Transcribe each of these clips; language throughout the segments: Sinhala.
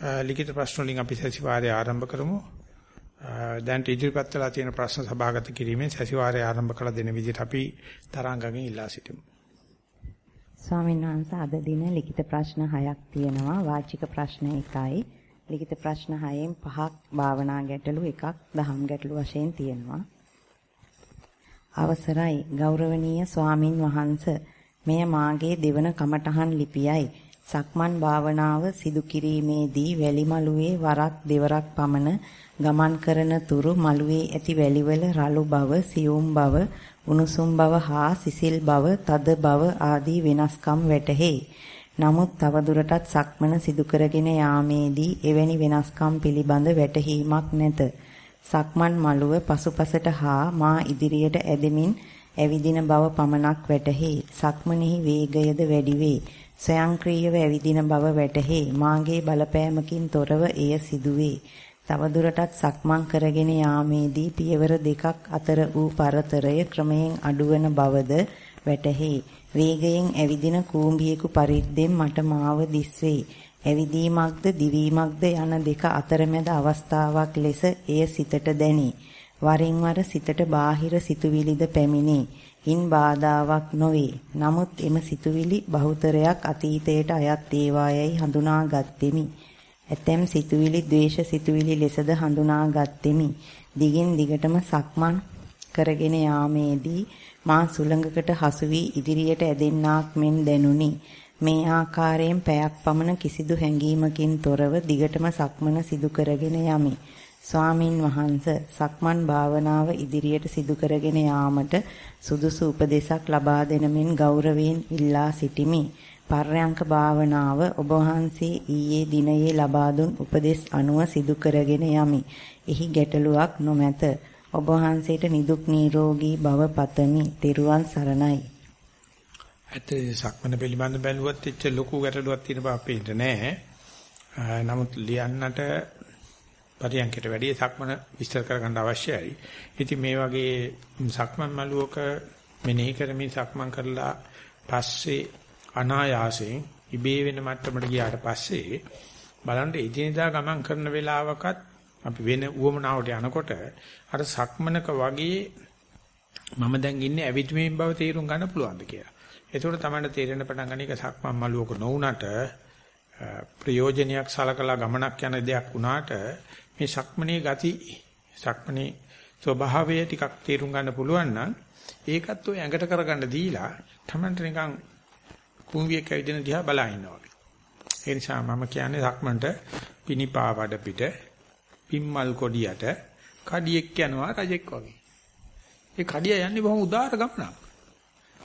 ලිඛිත ප්‍රශ්න වලින් අපි සැසිවාරය ආරම්භ කරමු. දැන් ඉදිරිපත් වෙලා තියෙන ප්‍රශ්න සභාගත කිරීමෙන් සැසිවාරය ආරම්භ කළ දෙන විදිහට අපි තරංගගෙන් ඉල්ලා සිටිමු. ස්වාමීන් වහන්සේ අද දින ලිඛිත ප්‍රශ්න 6ක් තියෙනවා. වාචික ප්‍රශ්න 1යි. ලිඛිත ප්‍රශ්න 6න් පහක් භාවනා ගැටලු එකක් දහම් ගැටලු වශයෙන් තියෙනවා. අවසරයි ගෞරවනීය ස්වාමින් වහන්සේ මෙය මාගේ දෙවන කමඨහන් ලිපියයි. සක්මන් භාවනාව සිදු කිරීමේදී වැලිමලුවේ වරක් දෙවරක් පමණ ගමන් කරන තුරු මළුවේ ඇති වැලිවල රළු බව, සියුම් බව, උණුසුම් බව හා සිසිල් බව, තද බව ආදී වෙනස්කම් වැටහේ. නමුත් තවදුරටත් සක්මන සිදු කරගෙන යාමේදී එවැනි වෙනස්කම් පිළිබඳ වැටහීමක් නැත. සක්මන් මළුව පසුපසට හා මා ඉදිරියට ඇදෙමින් ඇවිදින බව පමණක් වැටහේ. සක්මනේහි වේගයද වැඩි වේ. ස්වයංක්‍රීයව ඇවිදින බව වැටහේ. මාගේ බලපෑමකින් තොරව එය සිදුවේ. තවදුරටත් සක්මන් කරගෙන යාමේදී පියවර දෙකක් අතර වූ පරතරය ක්‍රමයෙන් අඩුවන බවද වැටහි. වේගයෙන් ඇවිදින කූඹියෙකු පරිද්දෙන් මට මාව දිස්වේ. ඇවිදීමක්ද දිවීමක්ද යන දෙක අතරමැද අවස්ථාවක් ලෙස එය සිතට දැනේ. වරින් වර සිතට බාහිර සිතුවිලිද පැමිණේ. ඉන් බාධාවක් නොවේ. නමුත් එම සිතුවිලි බහුතරයක් අතීතයට අයත් ඒවායයි හඳුනාගත්ෙමි. ඇතැම් සිතුවිලි ද්වේෂ සිතුවිලි ලෙසද හඳුනාගත්ෙමි. දිගින් දිගටම සක්මන් කරගෙන යාමේදී මා සුළඟකට හසු වී ඉදිරියට ඇදෙන්නාක් මෙන් දැනුනි. මේ ආකාරයෙන් පැයක් පමණ කිසිදු හැඟීමකින් තොරව දිගටම සක්මන සිදු කරගෙන යමි. ස්වාමින් වහන්ස සක්මන් භාවනාව ඉදිරියට සිදු කරගෙන යාමට සුදුසු උපදේශක් ලබා දෙනමින් ගෞරවයෙන් ඉල්ලා සිටිමි. පර්යංක භාවනාව ඔබ වහන්සේ ඊයේ දිනයේ ලබා දුන් උපදෙස් අනුව සිදු කරගෙන යමි. එහි ගැටලුවක් නොමැත. ඔබ වහන්සේට නිදුක් නිරෝගී භව පතමි. ත්වන් සරණයි. ඇත්තට සක්මන පිළිබඳ බැලුවත් එච්ච ලොකු ගැටලුවක් තියෙන බව අපේට නෑ. නමුත් ලියන්නට පරියන්කට වැඩි සක්මන විස්තර කරගන්න අවශ්‍යයි. ඉතින් මේ වගේ සක්මන් මළුවක මෙනෙහි කරමින් සක්මන් කරලා පස්සේ අනායාසයෙන් ඉබේ වෙන මට්ටමට ගියාට පස්සේ බලන්න එදිනෙදා ගමන් කරන වෙලාවකත් අපි වෙන උවමනාවට යනකොට අර සක්මනක වගේ මම දැන් ඉන්නේ ඇවිත්මේ බව තේරුම් ගන්න පුළුවන්ද කියලා. ඒකෝට තමයි තේරෙන පටන් ගන්න එක සක්මන් මළුවක නොවුනට ප්‍රයෝජනයක් සලකලා ගමනක් යන දෙයක් වුණාට මේ සක්මනේ ගති සක්මනේ ස්වභාවය ටිකක් තේරුම් ගන්න පුළුවන් නම් ඒකත් ඔය ඇඟට කරගන්න දීලා තමන්ට නිකන් කුඹියක් ඇවිදින දිහා බලා ඉන්නවා. ඒ නිසා මම කියන්නේ සක්මන්ට පිනිපාවඩ පිට පිම්මල් කොඩියට කඩියෙක් යනවා රජෙක් වගේ. ඒ කඩිය යන්නේ බොහොම උදාර ගමනක්.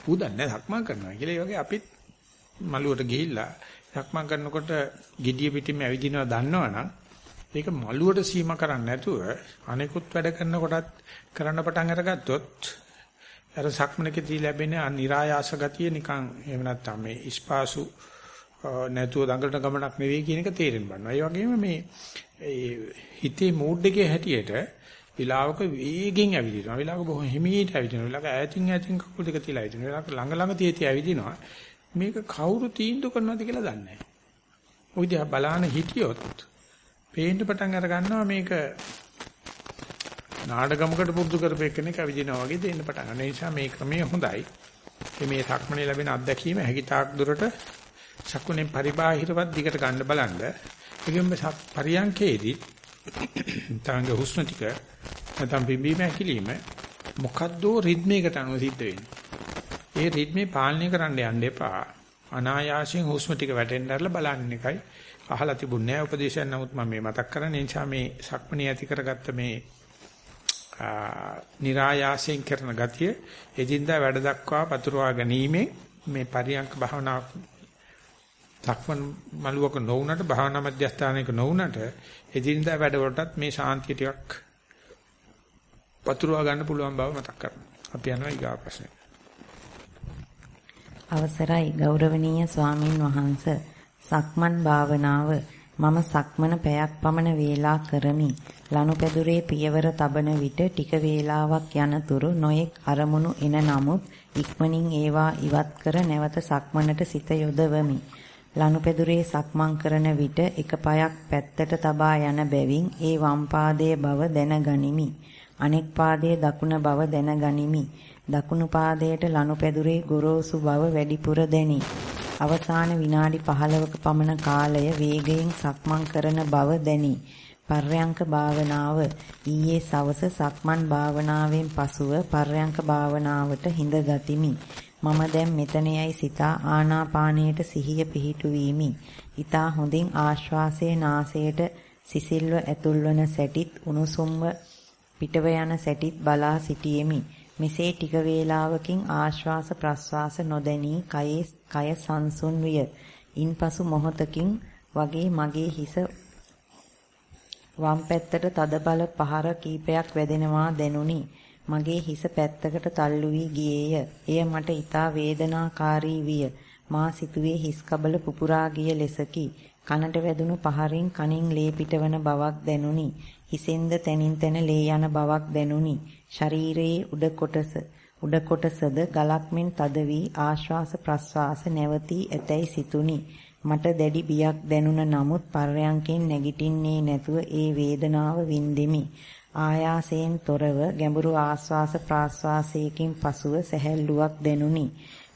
උදන්නේ සක්මන් කරනවා කියලා ඒ වගේ අපිත් මළුවට ගිහිල්ලා සක්මන් කරනකොට gediya පිටින්ම ඇවිදිනවා දන්නවනම් ඒක මළුවට සීමා කරන්නේ නැතුව අනෙකුත් වැඩ කරනකොටත් කරන්න පටන් අරගත්තොත් අර සක්මනකදී ලැබෙන අනිරායාස ගතිය නිකන් එහෙම නැත්නම් මේ ඉස්පාසු නැතුව දඟලන ගමනක් නෙවෙයි කියන එක තේරෙන්න ගන්නවා. ඒ වගේම මේ හිතේ මූඩ් එකේ හැටියට විලාවක වේගෙන් ඇවිදිනවා. විලාවක බොහොම හිමීට ඇවිදිනවා. විලාවක ඈතින් ඈතින් කකුල් දෙක තියලා ඇවිදිනවා. විලාවක ළඟ ළඟ තියෙති ඇවිදිනවා. මේක කවුරු තීන්දුව කරනවද කියලා දන්නේ නැහැ. ඔය දිහා බලාන හිටියොත් පේන්න පටන් අර ගන්නවා මේක නාඩගමකට පුරුදු කරපෙන්නෙක් ඇවිදිනවා වගේ දෙන්න පටන් ගන්න. ඒ නිසා මේ ක්‍රමය හොඳයි. මේ සක්මනේ ලැබෙන අත්දැකීම හැකිතාක් දුරට සක්මනේ පරිබාහිරවත් දිගට ගන්න බලන්න. ඒකෙම පරියන්කේදී තාංග හුස්ම ටික නැත්නම් බිම්බීම ඇකිලිම මොකද්ද රිද්මයකට අනුව සිද්ධ වෙන්නේ. ඒ රිද්මේ පාලනය කරන්න යන්න එපා. අනායාසයෙන් හුස්ම ටික වැටෙන්න ඇරලා බලන්න එකයි. අහලා තිබුණේ නැහැ උපදේශයක් නමුත් මම මේ මතක් කරන්නේ නිසා මේ සක්මණේ ඇති කරගත්ත මේ નિરાයාසයෙන් කරන ගතිය එදින්දා වැඩ දක්වා පතුරවා ගැනීමෙන් මේ පරියංක භාවනාවක් සක්මන් මළුවක නොවුනට භාවනා මධ්‍යස්ථානයක නොවුනට එදින්දා වැඩවලටත් මේ ශාන්තිය ටිකක් පතුරවා ගන්න පුළුවන් බව මතක් කරනවා. අපි යනවා ඊගා ප්‍රශ්නෙට. අවසරයි ගෞරවනීය ස්වාමින් වහන්සේ සක්මන් භාවනාව මම සක්මන පැයක් පමණ වේලා කරමි. ලනුපැදුරේ පියවර තබන විට ටික වේලාවක් යනතුරු නොයෙක් අරමුණු එන නමුත් ඉක්මනින් ඒවා ඉවත් කර නැවත සක්මනට සිත යොදවමි. ලනුපෙදුරේ සක්මන් කරන විට එක පායක් පැත්තට තබා යන බැවින් ඒ වම් පාදයේ බව දැනගනිමි. අනෙක් පාදයේ දකුණ බව දැනගනිමි. දකුණු පාදයට ලනුපෙදුරේ ගොරෝසු බව වැඩිපුර දැනි. අවසාන විනාඩි 15ක පමණ කාලය වේගයෙන් සක්මන් කරන බව දැනි. පර්යංක භාවනාව ඊයේ සවස සක්මන් භාවනාවෙන් පසුව පර්යංක භාවනාවට හිඳ ගතිමි. මම දැන් මෙතනෙයි සිතා ආනාපානයට සිහිය පිහිටුවීමි. ඊතා හොඳින් ආශ්වාසයේ නාසයට සිසිල්ව ඇතුල්වන සැටිත් උණුසුම්ව පිටව යන සැටිත් බලා සිටියෙමි. මෙසේ ටික වේලාවකින් ආශ්වාස ප්‍රශ්වාස නොදැනී කයේ කය සංසුන් විය. ඉන්පසු මොහොතකින් වගේ මගේ හිස වම් පැත්තට තදබල පහර කීපයක් වැදෙනවා දැනුනි. මගේ හිස පැත්තකට තල්ලු වී ගියේය. එය මට ඊටා වේදනාකාරී විය. මා සිතුවේ හිස් කබල පුපුරා ගිය ලෙසකි. කනට වැදුණු පහරින් කනින් ලේ පිටවන බවක් දැනුනි. හිසෙන්ද තනින් තන ලේ යන බවක් දැනුනි. ශරීරයේ උඩ කොටස උඩ කොටසද ගලක් මෙන් තද වී ආශ්වාස ප්‍රශ්වාස නැවතී ඇතැයි සිතුනි. මට දැඩි බියක් දැනුණ නමුත් පර්යංකෙන් නැගිටින්නේ නැතුව ඒ වේදනාව වින්දෙමි. ආයාසයෙන් තොරව ගැඹුරු ආශ්වාස ප්‍රාශ්වාසයකින් පසුව සැහැල්ලුවක් දැනුනි.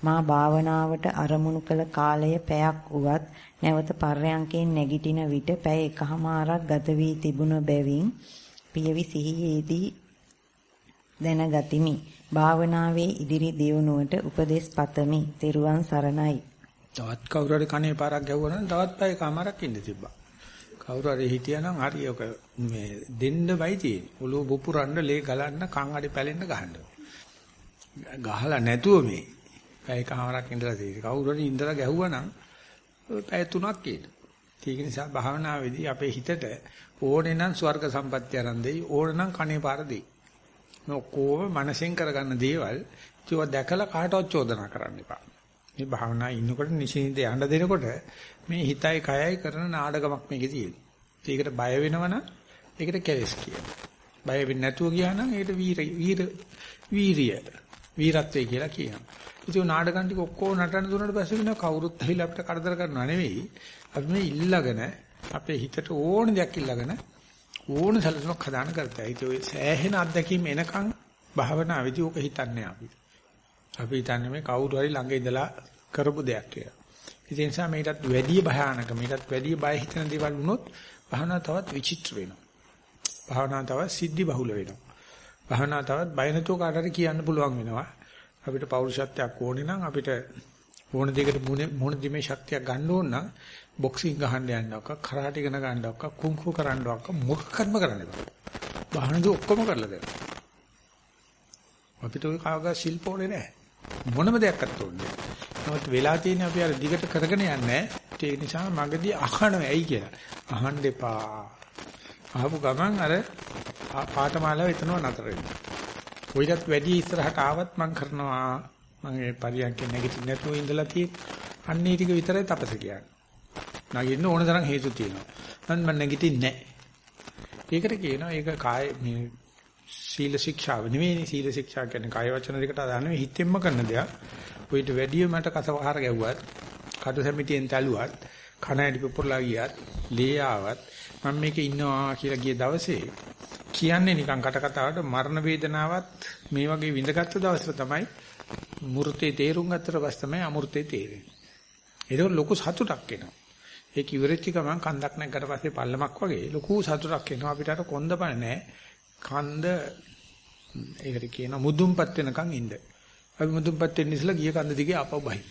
මා භාවනාවට අරමුණු කළ කාලය පැයක් උවත් නැවත පර්යංකෙන් නැගිටින විට පැය එකහමාරක් ගත වී තිබුණ බැවින් පියවි සිහියේදී දැනගතිමි. භාවනාවේ ඉදිරි දියුණුවට උපදෙස් පතමි. තෙරුවන් සරණයි. තවත් කවුරු හරි කනේ පාරක් ගැහුවා නම් තවත් පැය කමාරක් ඉන්න තිබ්බා. කවුරු හරි හිටියානම් හරි ඔක මේ දෙන්න බයි තියෙන්නේ. ඔළුව පුපුරන්න ලේ ගලන්න කන් අඩි පැලෙන්න ගහන්න. ගහලා නැතුව මේ පැය කමාරක් ඉඳලා තියෙන්නේ. කවුරු හරි ඉඳලා ගැහුවා නම් පැය තුනක් කියන. ඒක නිසා භාවනාවේදී අපේ හිතට ඕනේ නම් ස්වර්ග සම්පත්තිය ආරම්භ දෙයි ඕනේ නම් කනේ පාර දෙයි. මේ ඔක්කොම මනසෙන් කරගන්න දේවල් ඒවා දැකලා කාටවත් චෝදනා කරන්න එපා. මේ භාවනා ඉන්නකොට නිසින්ද යන්න දෙනකොට මේ හිතයි කයයි කරන නාඩගමක් මේකේ තියෙනවා. ඒකට බය වෙනවනම් ඒකට කෙලස් කියනවා. බය වෙන්නේ නැතුව ගියා නම් ඒකට වීර වීර වීරිය වීරත්වය කියලා කියනවා. ඉතින් නාඩගම් ටික ඔක්කොම නටන දුන්නාට පස්සේ වෙන කවුරුත් ඇවිල්ලා අපිට කරදර කරනවා නෙවෙයි. අපි මේ ඉල්ලගෙන අපේ හිතට ඕන දෙයක් ඉල්ලගෙන ඕන සැලසුමක් හදාන කරතයි. ඒක ඔය සෑහෙන අත්දැකීම් එනකන් භාවනාවේදී ඕක හිතන්නේ අපි. අපි හිතන්නේ මේ කවුරු හරි ළඟ ඉඳලා කරපු දෙයක් කියලා. ඒ නිසා මේකටත් වැඩි භයානක මේකටත් වැඩි බය හිතන දේවල් වුණොත් භාවනාව තවත් විචිත්‍ර වෙනවා. භාවනාව තවත් සිද්ධි බහුල වෙනවා. භාවනාව තවත් බය නැතුව කාටට කියන්න පුළුවන් වෙනවා. අපිට පෞරුෂත්වයක් ඕනේ නම් අපිට ඕන දෙයකට මොන දිමේ ශක්තියක් ගන්න ඕන නම් බොක්සිං ගහන්න යන්නවක කරාටි ඉගෙන ගන්නවක කුන්ෆු කරන්නවක මොකක්වත්ම කරන්න බෑ. බාහනදී ඔක්කොම කරලා දෙනවා. අපිට ওই කාගා ශිල්පෝනේ නැහැ. මොනම දෙයක්වත් ඕනේ නැහැ. නමුත් වෙලා තියෙන අපි අර දිගට කරගෙන යන්නේ ඒ නිසා මගදී අහනවා ඇයි කියලා. අහන්න එපා. අහපු ගමන් අර පාඨමාලාව එතනව නතර වෙනවා. කොයිදත් වැඩි ඉස්සරහට ආවත් මම කරනවා. මම ඒ පරියන්කේ නැගිටින්න නැතුව ඉඳලා තියෙන්නේ. අන්න ඒ ටික විතරයි තපස කියන්නේ. නගින්න ඕන තරම් හේතු තියෙනවා. මම මම නැගිටින්නේ නැහැ. ඒකට කියනවා ඒක කාය මේ සීල ශික්ෂාව නෙවෙයි සීල ශික්ෂා කියන්නේ කාය වචන දෙකට අදාළ නෙවෙයි හිතෙන්ම කරන දෙයක්. ඔయిత වැඩිය මට කසවහර ගැව්වත්, කටු සැමිතියෙන් තැළුවත්, කන ඇඩි පුපුරලා ගියත්, ලේ ආවත් මම මේකේ ඉන්නවා කියලා ගිය දවසේ කියන්නේ නිකන් කට කතාවට මරණ වේදනාවත් මේ වගේ විඳගත්තු දවසට තමයි මූර්තේ තේරුම් ගත්තට පස්සේ තමයි අමූර්තේ තේරෙන්නේ. ඒක ලොකු සතුටක් එනවා. ඒක ඉවරෙච්ච ගමන් කන්දක් නැගකට පස්සේ පල්ලමක් වගේ ලොකු සතුටක් එනවා අපිට අර කොන්දපණ නැහැ. කන්ද ඒකට කියනවා මුදුන්පත් වෙනකන් ඉන්න. අපි මුදුන්පත් වෙන්න ඉස්සලා ගිය කන්ද දිගේ ආපහු බහින්.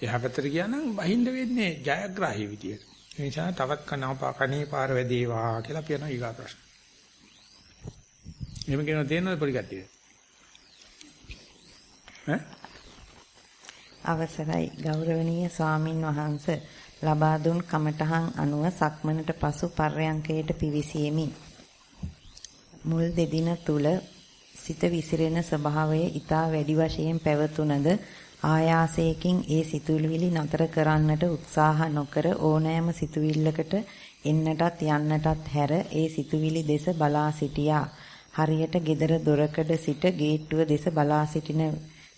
එහා පැත්තට ගියා නම් බහින්න වෙන්නේ ජයග්‍රාහී විදියට. ඒ නිසා තවත් කනවා කණේ පාර වැදේවා කියලා අපි යනවා ඊගා ප්‍රශ්න. එහෙම කියනවා තේරෙනවද පොඩි කට්ටිය? ඈ අවසරයි ගෞරවනීය ස්වාමින් වහන්ස ලබා දුන් කමඨහන් අනුව සක්මනට පසු පර්යංකයට පිවිසීමි. මුල් දෙදින තුල සිත විසිරෙන ස්වභාවය ඊටා වැඩි වශයෙන් පැවතුනද ආයාසයෙන් ඒ සිතුවිලි නතර කරන්නට උත්සාහ නොකර ඕනෑම සිතුවිල්ලකට එන්නටත් යන්නටත් හැර ඒ සිතුවිලි දෙස බලා සිටියා. හරියට gedara දොරකඩ සිට ගේට්ටුව දෙස බලා සිටින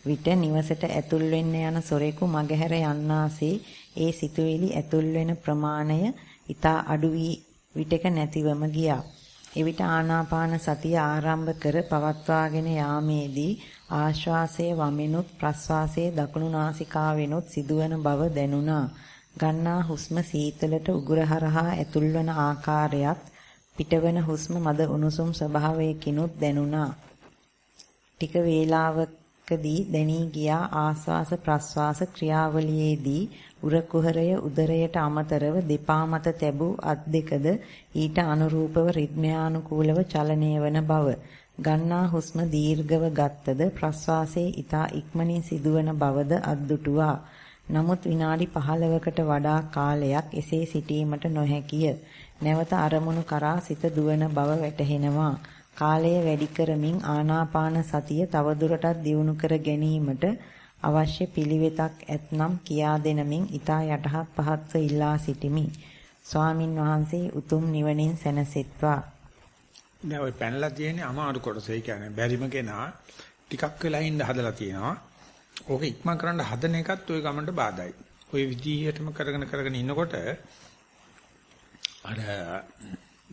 විට නිවසට ඇතුල් වෙන්න යන සොරෙකු මගහැර යන්නාසේ ඒ සිතුවිලි ඇතුල් වෙන ප්‍රමාණය ඊතා අඩු වී විටක නැතිවම ගියා. එවිට ආනාපාන සතිය ආරම්භ කර පවත්වාගෙන යාමේදී ආශ්වාසයේ වමිනුත් ප්‍රශ්වාසයේ දකුණු නාසිකාවෙනුත් සිදුවන බව දැනුණා. ගන්නා හුස්ම සීතලට උගුරහරහා ඇතුල්වන ආකාරයත් පිටවන හුස්ම මද උණුසුම් ස්වභාවයකිනුත් දැනුණා. ටික වේලාවකදී දැනී ගියා ආස්වාස ප්‍රස්වාස ක්‍රියාවලියේදී උර කුහරය උදරයට අමතරව දෙපා මත තැබූ අත් දෙකද ඊට අනුරූපව රිද්මයානුකූලව චලනය වන බව ගන්නා හුස්ම දීර්ඝව ගත්තද ප්‍රස්වාසයේ ඊතා ඉක්මනින් සිදුවන බවද අද්දුටුවා නමුත් විනාඩි 15කට වඩා කාලයක් එසේ සිටීමට නොහැකිය. නැවත අරමුණු කරා සිත දුවන බව වැටහෙනවා. කාලය වැඩි කරමින් ආනාපාන සතිය තවදුරටත් දියුණු කර ගැනීමට අවශ්‍ය පිළිවෙතක් ඇතනම් කියා දෙනමින් ඊතා යටහත් පහත්ව ඉල්ලා සිටිමි. ස්වාමින් වහන්සේ උතුම් නිවනින් සැනසෙත්වා. දැන් ওই පැනලා තියෙන අමාරු කොටස ඒ කියන්නේ බැරිම කෙනා ටිකක් වෙලා ඉඳ හදලා තියෙනවා. ඕක ඉක්මන් කරන්න හදන එකත් ওই ගමන්ට බාධායි. ওই විදිහටම කරගෙන කරගෙන ඉන්නකොට අර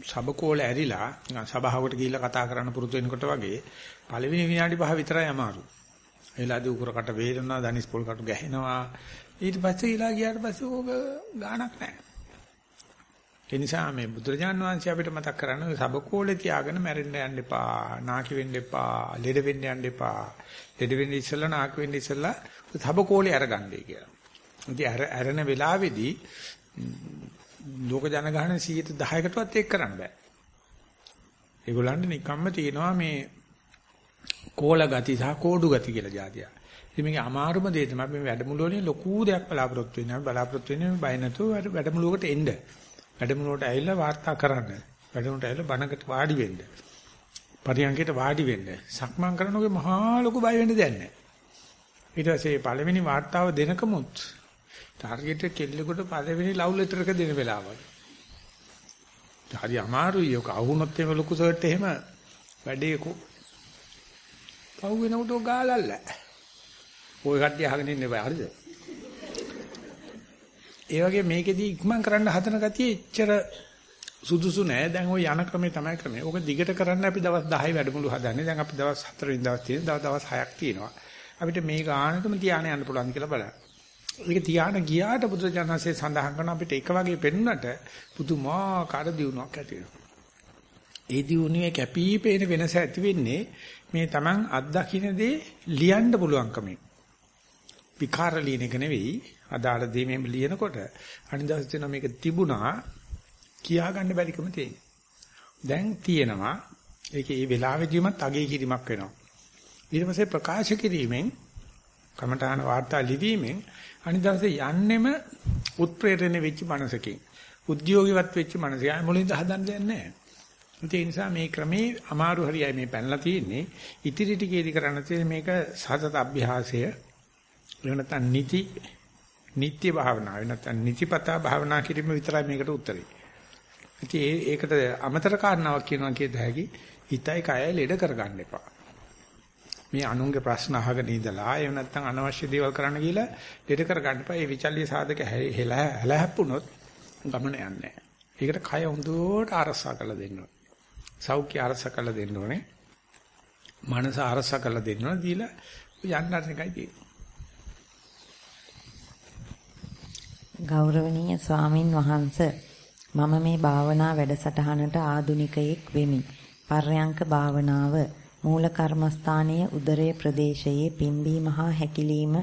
සබකෝල ඇරිලා සභාවකට ගිහිල්ලා කතා කරන්න පුරුදු වෙනකොට වගේ පළවෙනි විනාඩි පහ විතරයි අමාරු. එලාදී උකුරකට වේදෙනවා, දනිස් පොල් කටු ගැහෙනවා. ඊට පස්සේ ඊලා ගියාට පස්සේ ඕක ගාණක් නැහැ. ඒ නිසා මේ බුදුරජාන් වහන්සේ අපිට මතක් කරන්නේ ඔය සබකෝලේ තියාගෙන මැරෙන්න යන්න එපා, නාකි වෙන්න එපා, ලෙඩ වෙන්න යන්න එපා. ලෙඩ වෙන්න ඉස්සෙල්ලා නාකි වෙන්න ඉස්සෙල්ලා සබකෝලේ අරගන්නයි කියලා. ඉතින් අර අරන වෙලාවේදී ලෝක ජනගහන 110කටවත් ඒක කරන්න බෑ. ඒගොල්ලන්ට නිකම්ම තියෙනවා මේ කෝල ගති සහ කෝඩු ගති කියලා જાතිය. ඉතින් මේකේ අමාරුම දේ තමයි මේ වැඩමුළු වලින් ලොකු දෙයක් බලාපොරොත්තු වෙනවා. බලාපොරොත්තු වෙන්නේ බය නැතුව වැඩමුළුවකට එන්න. වැඩමුළුවට ඇවිල්ලා වාර්තා කරන්න. වැඩමුළුවට ඇවිල්ලා බණකට වාඩි වෙන්න. පරියන්කයට වාඩි වෙන්න. සක්මන් කරනකොට මහා ලොකු බය වෙන්න දෙයක් නැහැ. ඊට පස්සේ පළවෙනි වාර්තාව දෙනකමුත් ටාර්ගට් එක කෙල්ලෙකුට පළවෙනි ලව් ලෙටර් එක දෙන වෙලාවල්. හරි අමාරුයි. ඔක අහුනොත් එහෙම ලොකු සර්ට් එහෙම වැඩේ පහු වෙනකොට ගාලල්ල. ඔය කට්ටිය අහගෙන ඉන්න බෑ හරිද? ඒ වගේ මේකෙදි ඉක්මන් කරන්න හදන ගතිය එච්චර සුදුසු නෑ. දැන් ওই යන ක්‍රමේ තමයි ක්‍රමේ. ඕක දිගට කරන්න අපි දවස් 10 වැඩමුළු හදන්නේ. දැන් අපි දවස් 4 වෙනි දවස් තියෙන දවස් 6ක් තියෙනවා. අපිට මේ ගානටම තියාගෙන යන්න පුළුවන් කියලා බලන්න. ඒක තියාන ගියාට බුදුරජාණන්සේ සඳහන් කරන අපිට එක වගේ පෙන්ුණට පුදුමාකාර දියුණුවක් ඇති වෙනවා. ඒ දියුණුවේ කැපිපේන වෙනස ඇති වෙන්නේ මේ Taman අත්දකින්න දේ ලියන්න පුළුවන්කමෙන්. විකාර ලියන එක නෙවෙයි අදාළ දේ මේ ලියනකොට අනිදාස් වෙන මේක තිබුණා කියා ගන්න බැරිකම තියෙනවා. දැන් තියෙනවා ඒකේ මේ වෙලාවෙදීමත් අගේ කිරීමක් වෙනවා. ඊට පස්සේ ප්‍රකාශ කිරීමෙන් කමඨාන වාර්තා ලිවීමෙන් අනිදාසේ යන්නෙම උත්ප්‍රේරණය වෙච්ච මනසකින් උද්‍යෝගිවත් වෙච්ච මනසයි මුලින්ද හදන්න දෙයක් නැහැ. ඒ නිසා මේ ක්‍රමේ අමාරු හරියයි මේ පැනලා තියෙන්නේ. ඉතිරි ටිකේදී කරන්න තියෙන්නේ මේක සතත අභ්‍යාසය. එහෙම නැත්නම් නිති නිත්‍ය භාවනාව නැත්නම් නිතිපතා භාවනා කිරීම විතරයි මේකට උත්තරේ. ඉතින් ඒකට අමතර කාරණාවක් කියනවා කියද හැකි හිතයි කයයි ලෙඩ කරගන්න එපා. මේ අනුන්ගේ ප්‍රශ්න අහගෙන ඉඳලා එහෙම නැත්නම් අනවශ්‍ය දේවල් කරන්න ගිහලා ලෙඩ කරගන්න එපා. මේ විචල්්‍ය සාධක හැලහැප්පුණොත් ගමන යන්නේ නැහැ. ඒකට කය හොඳට ආරසා කරලා දෙන්න ඕනේ. සෞඛ්‍ය ආරසා කරලා දෙන්න ඕනේ. මනස ආරසා කරලා දෙන්න ඕනේ. දීලා යන්න අරන එකයි තියෙන්නේ. ගෞරවනීය ස්වාමින් වහන්සේ මම මේ භාවනා වැඩසටහනට ආදුනිකයෙක් වෙමි. පර්යංක භාවනාව මූල කර්මස්ථානයේ උදරයේ ප්‍රදේශයේ පිම්බීම හා හැකිලිම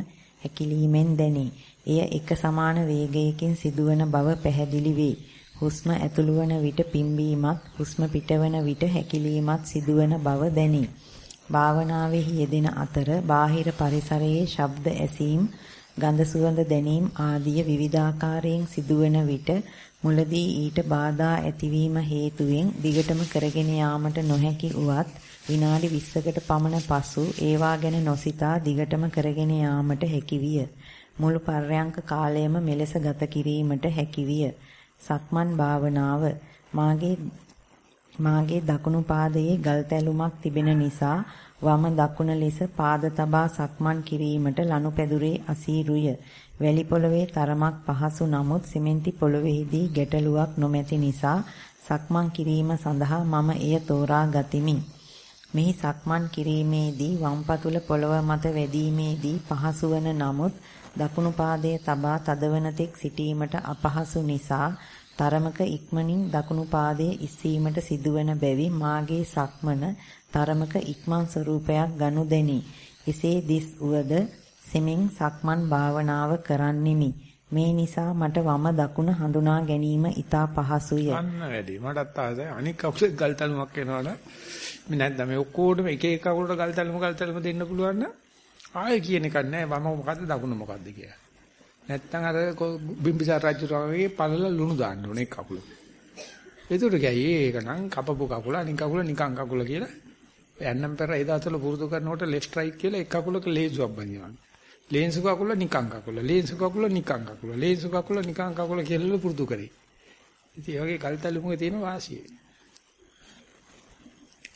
හැකිලීමෙන් දැනේ. එය එක සමාන වේගයකින් සිදුවන බව පැහැදිලි වේ. හුස්ම ඇතුළු වන විට පිම්බීමත් හුස්ම පිටවන විට හැකිලීමත් සිදුවන බව දැනේ. භාවනාවේ යෙදෙන අතර බාහිර පරිසරයේ ශබ්ද ඇසීම්, ගඳ සුවඳ දැනීම ආදී විවිධාකාරයෙන් සිදුවන විට මුලදී ඊට බාධා ඇතිවීම හේතුවෙන් දිගටම කරගෙන යාමට නොහැකි උවත් විනාඩි 20කට පමණ පසු ඒවා ගැන නොසිතා දිගටම කරගෙන යාමට හැකිවිය. මුළු පර්යංක කාලයම මෙලෙස ගත කිරීමට හැකිවිය. සක්මන් භාවනාව මාගේ මාගේ දකුණු පාදයේ ගල් තැලුමක් තිබෙන නිසා වම දකුණ ලෙස පාද තබා සක්මන් කිරීමට ලනුපැදුරේ අසීරුය. වැලි පොළවේ තරමක් පහසු නමුත් සිමෙන්ති පොළවේදී ගැටලුවක් නොමැති නිසා සක්මන් කිරීම සඳහා මම එය තෝරා ගතිමි. මෙහි සක්මන් කිරීමේදී වම් පතුල පොළව මත වැදීමේදී පහසු වන නමුත් දකුණු පාදයේ තබා තදවන තෙක් සිටීමට අපහසු නිසා තරමක ඉක්මනින් දකුණු පාදයේ ඉස්සීමට සිදුවන බැවි මාගේ සක්මන තරමක ඉක්මන් ස්වરૂපයක් ගනු දෙනි. එසේ දිස් උවද සෙමින් සක්මන් භාවනාව කරන්නෙමි. මේ නිසා මට වම දකුණ හඳුනා ගැනීම ඉතා පහසුය. අන්න වැඩි. මටත් ආසයි අනික් කකුලේ ගල් තලුමක් එනවනම් මේ නැත්නම් මේ ඔක්කොටම එක එක කකුලට ගල් තලුම ගල් තලුම දෙන්න පුළුවන් නම් ආයෙ කියන එකක් නැහැ. වම මොකද්ද දකුණ මොකද්ද කියලා. නැත්නම් අර බිම්බිසාර රජුගේ පළල ලුණු දාන්න ඕනේ කකුල. ඒකට ගෑයි ඒක නම් කපපු කකුල අනික කකුල නිකන් කකුල කියලා යන්නම් පෙර ඒ දාතල පුරුදු කරනකොට ලෙෆ්ට් රයිට් කියලා එක් කකුලක ලේන්සුවක් බඳිනවා. ලේන්සු කකුල නිකන් කකුල, ලේන්සු කකුල නිකන් කකුල, ලේන්සු කකුල නිකන් කකුල කියලා පුරුදු කරේ. ඉතින් ඒ වගේ කල්තලුමුගේ තියෙන වාසිය.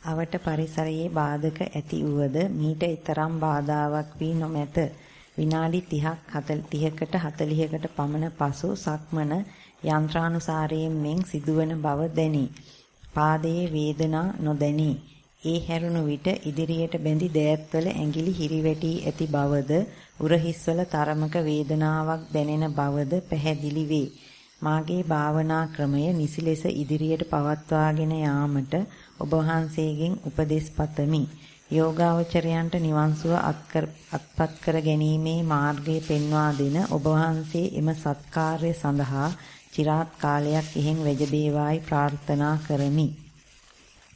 අවට පරිසරයේ බාධක ඇති වුවද මීට ඊතරම් බාධාවක් වී නොමැත. විනාඩි 30ක් 30කට 40කට පමණ පසු සක්මන යන්ත්‍රානුසාරයෙන් මෙන් සිදුවන බව දැනේ. පාදයේ වේදනා නොදැනී ඒ හැරුණු විට ඉදිරියට බැඳි දෑත්වල ඇඟිලි හිරිවැටි ඇති බවද උරහිස්වල තරමක වේදනාවක් දැනෙන බවද පැහැදිලි වේ. මාගේ භාවනා ක්‍රමය නිසි ලෙස ඉදිරියට පවත්වාගෙන යාමට ඔබ වහන්සේගෙන් උපදෙස් පතමි. යෝගාවචරයන්ට නිවන්සුව අත්පත් කර ගැනීමේ මාර්ගය පෙන්වා දෙන ඔබ වහන්සේ එම සත්කාර්ය සඳහා চিරාත් කාලයක් ඉහෙන් වැජබේවායි ප්‍රාර්ථනා කරමි.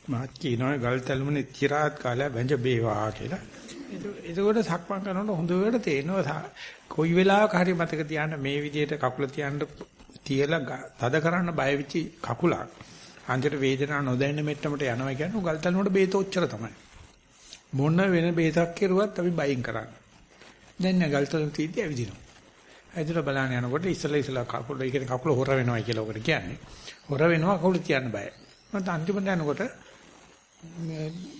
මාත් කියනවා ගල් තැලුමනේ চিරාත් කාලයක් වැජබේවා කියලා. එතකොට සක්මන් කරනකොට හොඳට තේරෙනවා කොයි වෙලාවක හරි මතක තියාගන්න මේ විදිහට කකුල තියන්න තියලා තද කරන්න බය වෙච්ච කකුලක් අන්තිමට වේදනාවක් නොදැනෙන මෙට්ටමට යනවා කියන්නේ ගල් තැලුමට බේත ඔච්චර තමයි. මොන වෙන බේතක් කෙරුවත් අපි බයින් කරන්නේ. දැන් නෑ ගල් තැලුම තීදී ඇවිදිනවා. ඇවිදලා බලන්න යනකොට ඉස්සලා ඉස්සලා කකුල ඒ කියන්නේ කකුල හොර වෙනවා කියලා ඔකට කියන්නේ. හොර වෙනවා කකුල තියන්න බෑ. මම අන්තිමට යනකොට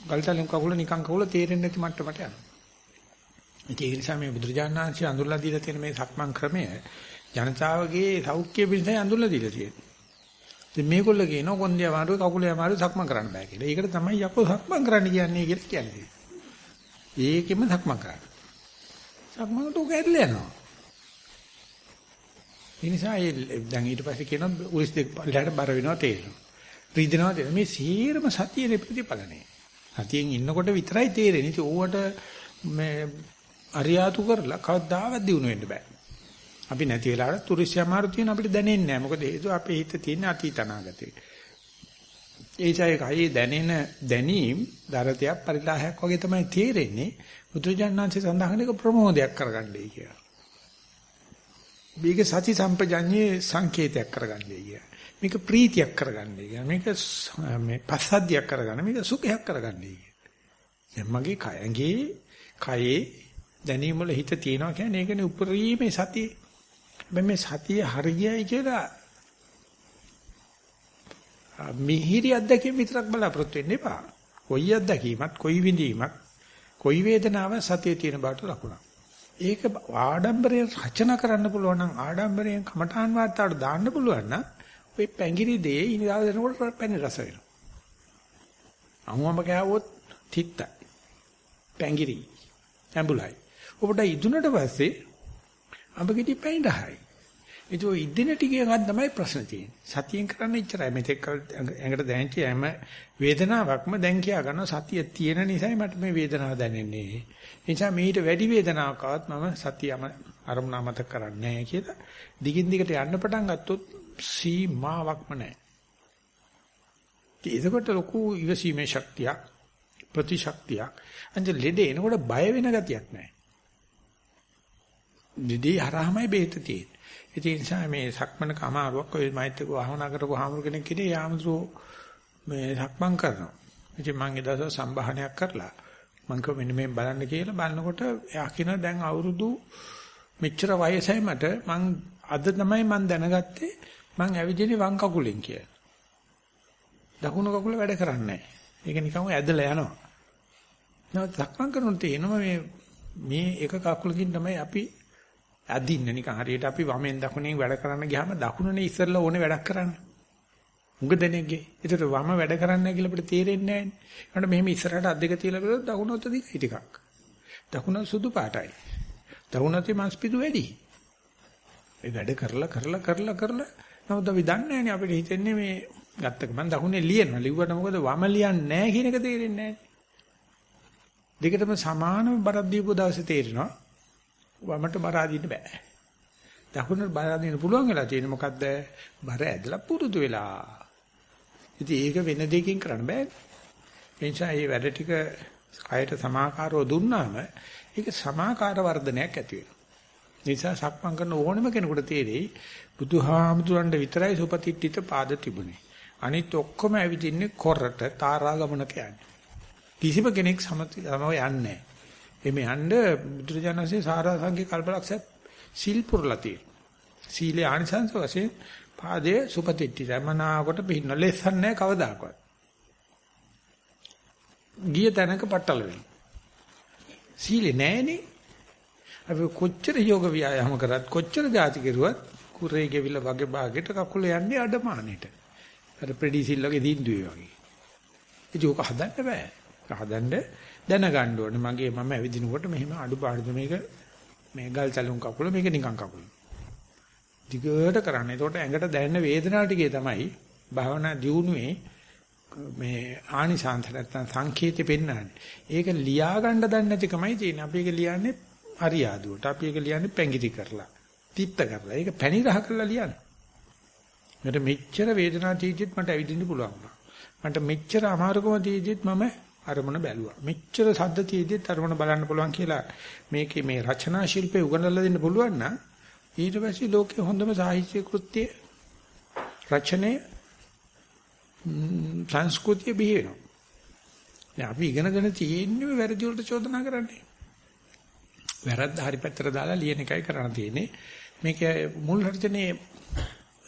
ගල්තලෙන් කකුල නිකන් කකුල තේරෙන්නේ නැති මට්ටමට යනවා. ඒ නිසා මේ බුදුරජාණන් වහන්සේ අඳුරලා දීලා තියෙන මේ සක්මන් ක්‍රමය ජනතාවගේ සෞඛ්‍ය පිණිසයි අඳුරලා දීලා තියෙන්නේ. ඉතින් මේගොල්ලෝ කියනවා කොන්දේ අමාරුයි කකුලේ අමාරුයි සක්මන් කරන්න බෑ කියලා. ඒකට තමයි යකෝ සක්මන් කරන්න කියන්නේ කියලා කියන්නේ. ඒකෙම සක්මන් කරන්න. සක්මන්ට උක ඇදලා යනවා. ඒ නිසා දැන් ඊට පස්සේ කියනවා උරිස් දෙක පල්ලයට බර වෙනවා තේරෙනවා. රිදෙනවා තේරෙනවා. මේ සීරම සතියේ ප්‍රතිඵලනේ. සතියෙන් ඉන්නකොට විතරයි තේරෙන්නේ. ඉතින් ඕවට මේ අරියාතු කරලා කවදාවත් දිනු වෙන්න බෑ. අපි නැති වෙලාවට තුරිස්ය අමාරු තියෙන අපිට දැනෙන්නේ නැහැ. මොකද හේතුව අපේ හිත තියෙන අතීත අනාගතේ. ඒචයි කයි දැනෙන දැනීම් දරතයක් පරිලාහයක් වගේ තමයි තේරෙන්නේ. බුදුජානනාංශය සඳහන් එක ප්‍රමෝදයක් කරගන්නයි කියලා. මේක සති සම්පජඤ්ඤේ සංකේතයක් කරගන්නයි කියලා. මේක ප්‍රීතියක් කරගන්නයි කියලා. මේක මේ පස්සද්ධියක් කරගන්න මේක සුඛයක් කරගන්නයි කියලා. දැන් මගේ කයගේ කයේ දැනීම වල හිත තියනවා කියන්නේ ඒකනේ උපරිමේ සතිය. මේ සතිය හරියයි කියලා මිහිරි අත්දැකීම් විතරක් බලාපොරොත්තු වෙන්න එපා. කොයි අත්දැකීමත්, කොයි විඳීමක්, කොයි වේදනාවක් සතියේ තියෙන බාට ලකුණක්. ඒක ආඩම්බරයෙන් රචනා කරන්න පුළුවන් නම් ආඩම්බරයෙන් කමඨාන් වාර්තාවට දාන්න පුළුවන් නම් ඔය පැංගිරි දේ ඉනිදා දෙනකොට පැණි රස වෙනවා. අමුමම කෑවොත් තිත්තයි. පැංගිරි ඇඹුලයි. ඔබට ඉදුණට පස්සේ අඹ ගෙඩි පැණි රහයි. ඒක ඔය ඉදින ටිකෙන් තමයි ප්‍රශ්න තියෙන්නේ. සතියෙන් කරන්න ඉච්චරයි. මෙතෙක් ඇඟට දැනෙච්ච හැම වේදනාවක්ම දැන් කියා ගන්න සතිය තියෙන නිසායි මට මේ වේදනාව දැනෙන්නේ. ඒ නිසා මීට වැඩි වේදනාවක් ආවත් මම සතියම අරමුණ අමතක කරන්නේ නැහැ කියලා දිගින් දිගට යන්න පටන් ගත්තොත් සීමාවක්ම නැහැ. ඒකකොට ලොකු ඉවසීමේ ශක්තියක් ප්‍රතිශක්තියක් අන්ත ලෙඩ එනකොට බය වෙන ගතියක් නැහැ. ලෙඩේ හරහමයි බේත තියෙන්නේ. ඒ නිසා මේ සක්මනක අමාරුවක් ඔය මෛත්‍රික වහවනා කරපු හාමුදුර කෙනෙක් ඉන්නේ යාමතුරු මේ සක්මන් කරනවා. ඉතින් මම ඒ දවස් සම්භාහනයක් කරලා මම කිව්වා මෙන්න මේ බලන්න කියලා බලනකොට එයා කියන දැන් අවුරුදු මෙච්චර වයසයි මට මං අද තමයි මං දැනගත්තේ මං ඇවිදින්නේ වම් කකුලෙන් කියලා. දකුණු කකුල වැඩ කරන්නේ නැහැ. ඒක නිකන් ඇදලා යනවා. නමුත් සක්මන් කරනකොට තේනවා මේ මේ එක කකුලකින් තමයි අපි අදින්න නිකන් හරියට අපි වමෙන් දකුණෙන් වැඩ කරන්න ගියාම දකුණනේ ඉස්සරලා ඕනේ වැඩක් කරන්න. මුග දෙනෙක්ගේ. ඒතර වම වැඩ කරන්නේ නැහැ කියලා අපිට තේරෙන්නේ නැහැ. ඒකට මෙහෙම ඉස්සරහට අත් දෙක තියලා බලද්දී දකුණත් දිගයි ටිකක්. දකුණ සුදු පාටයි. දකුණතේ මාස්පිඩු වැඩි. ඒ වැඩ කරලා කරලා කරලා කරලා නමුත් අපි දන්නේ නැහැ අපිට හිතෙන්නේ මේ ගත්තක මම දකුණේ ලියනවා. ලිව්වට මොකද වම ලියන්නේ නැහැ කියන එක තේරෙන්නේ නැහැ. දෙකටම සමානව බරක් දීපු දවසේ තේරෙනවා. වමට බර අදින්න බෑ. දකුණට බර අදින්න පුළුවන් වෙලා තියෙන්නේ මොකද්ද? බර ඇදලා පුරුදු වෙලා. ඉතින් ඒක වෙන දෙයකින් කරන්න බෑ. ඒ නිසා මේ වැඩ ටික කයට සමාකාරව දුන්නාම ඒක සමාකාර වර්ධනයක් ඇති වෙනවා. නිසා සක්මන් කරන ඕනම කෙනෙකුට තේරෙයි බුදුහාමුදුරන්ට විතරයි සුපතිට්ඨිත පාද තිබුණේ. අනිත් ඔක්කොම ඇවිදින්නේ කොරට තාරා ගමනක යන්නේ. කිසිම කෙනෙක් සමව යන්නේ නැහැ. එමෙ යන්න බුදුරජාණන්සේ සාරාංශික කල්පලක්ෂය සීල් පුරලා තියෙනවා. සීලේ ආනිසංස වශයෙන් පාදයේ සුපතිට්ඨිත මනාවකට පින්න ලෙසන් නැහැ කවදාකවත්. ගිය තැනක පట్టල වෙනවා. සීලේ නැහනේ. අපි කොච්චර යෝග ව්‍යායාම කරත් කොච්චර જાති කෙරුවත් කුරේ ගෙවිල වගේ භාගයට කකුල යන්නේ අඩමානෙට. අර ප්‍රෙඩිසිල් වගේ දින්දුවේ වගේ. ඒක උක හදන්න බෑ. හදන්න දැනගන්න ඕනේ. මගේ මම ඇවිදිනකොට මෙහෙම අඩුපාඩුද මේක මේ ගල් චලුම් කකුල මේක නිකන් කකුල. දිගට කරන්න. එතකොට ඇඟට දැනෙන වේදනාව ටිකේ තමයි භාවනා දියුණුවේ මේ ආනිසංස නැත්තම් සංකේතෙ පෙන්වන්නේ. ඒක ලියා ගන්න දන්නේ නැතිකමයි තියෙන්නේ. අපි ඒක ලියන්නේ අරියාදුවට. අපි ඒක ලියන්නේ පැංගිරි කරලා. තිත්ත කරලා. ඒක පැණි රහ කරලා ලියන්නේ. මට මෙච්චර වේදනාව තීජිත් මට ඇවිදින්න පුළුවන් වුණා. මට මෙච්චර අමාරුකම තීජිත් මම අරමුණ බැලුවා. මෙච්චර සද්ද තීජිත් අරමුණ බලන්න පුළුවන් කියලා මේකේ මේ රචනා ශිල්පේ උගන්වලා දෙන්න පුළුවන් නම් ඊට පස්සේ ලෝකේ හොඳම සාහිත්‍ය කෘත්‍ය රචනයේ සංස්කෘතිය බිහි වෙනවා. දැන් අපි ඉගෙනගෙන තියෙන්නේ වැරදි වලට චෝදනා කරන්නේ. වැරද්ද හරි පැත්තට දාලා ලියන එකයි කරන්න තියෙන්නේ. මේක මුල් රචනයේ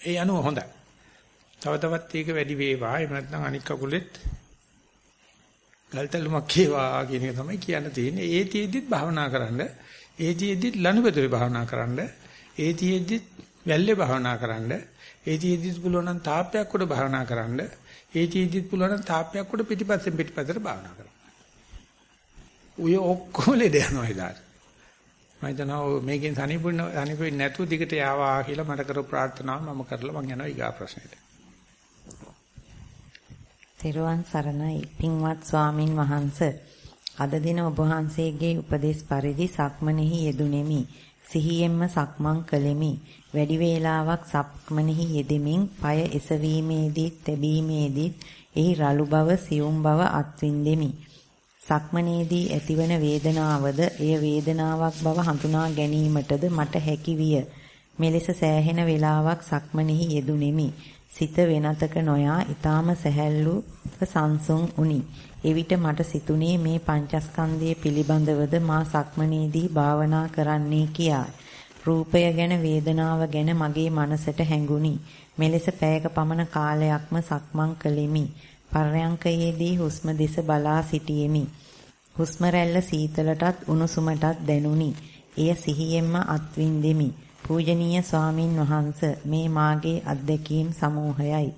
ඒ අනුව හොඳයි. තව තවත් ඒක වැඩි වේවා. එහෙම නැත්නම් අනික් කකුලෙත් ගල්තලුමක් වේවා කියන එක තමයි කියන්න තියෙන්නේ. ඒ තියේදිත් භාවනා කරන්න, ඒ තියේදිත් ලනුපෙතුරේ භාවනා කරන්න, ඒ තියේදිත් වැල්ලේ භාවනා කරන්න, ඒ තියේදිත් පුළුවන් නම් තාප්පයක් උඩ භාවනා කරන්න, ඒ තියේදිත් පුළුවන් නම් තාප්පයක් උඩ පිටිපස්සෙන් පිටිපස්සට භාවනා කරන්න. උය ඔක්කොම ලෙඩ යනවා ඉදාට. මම හිතනවා මේකෙන් සනීපුන්න සනීපෙන්නේ නැතුව දිගට යාවා කියලා මට කරපු ප්‍රාර්ථනාව මම කරලා මම යනවා ඊගා ප්‍රශ්නෙට. තෙරුවන් සරණයි පින්වත් ස්වාමින් වහන්ස අද දින ඔබ වහන්සේගේ උපදේශ පරිදි සක්මනෙහි යෙදුණෙමි. සිහියෙන්ම සක්මන් කළෙමි. වැඩි වේලාවක් සක්මනෙහි යෙදෙමින් পায় එසවීමේදී තැබීමේදී එහි රළු බව සියුම් බව අත්විඳෙමි. සක්මනේදී ඇතිවන වේදනාවද එය වේදනාවක් බව හඳුනා ගැනීමටද මට හැකි විය. මෙලෙස සෑහෙන වේලාවක් සක්මනෙහි යෙදුණෙමි. සිත වෙනතක නොයා ඊටාම සැහැල්ලුව සංසුන් උනි. එවිට මට සිතුනේ මේ පංචස්කන්ධය පිළිබඳවද මා සක්මනේදී භාවනා කරන්නේ කියා. රූපය ගැන වේදනාව ගැන මගේ මනසට හැඟුණි. මෙලෙස පැයක පමණ කාලයක්ම සක්මන් කළෙමි. පර්යංකයේදී හුස්ම දෙස බලා සිටියෙමි. හුස්ම රැල්ල සීතලටත් උණුසුමටත් දැනුනි. එය සිහියෙන්ම අත්විඳෙමි. පූජනීය ස්වාමින් වහන්ස මේ මාගේ අත්දැකීම් සමූහයයි.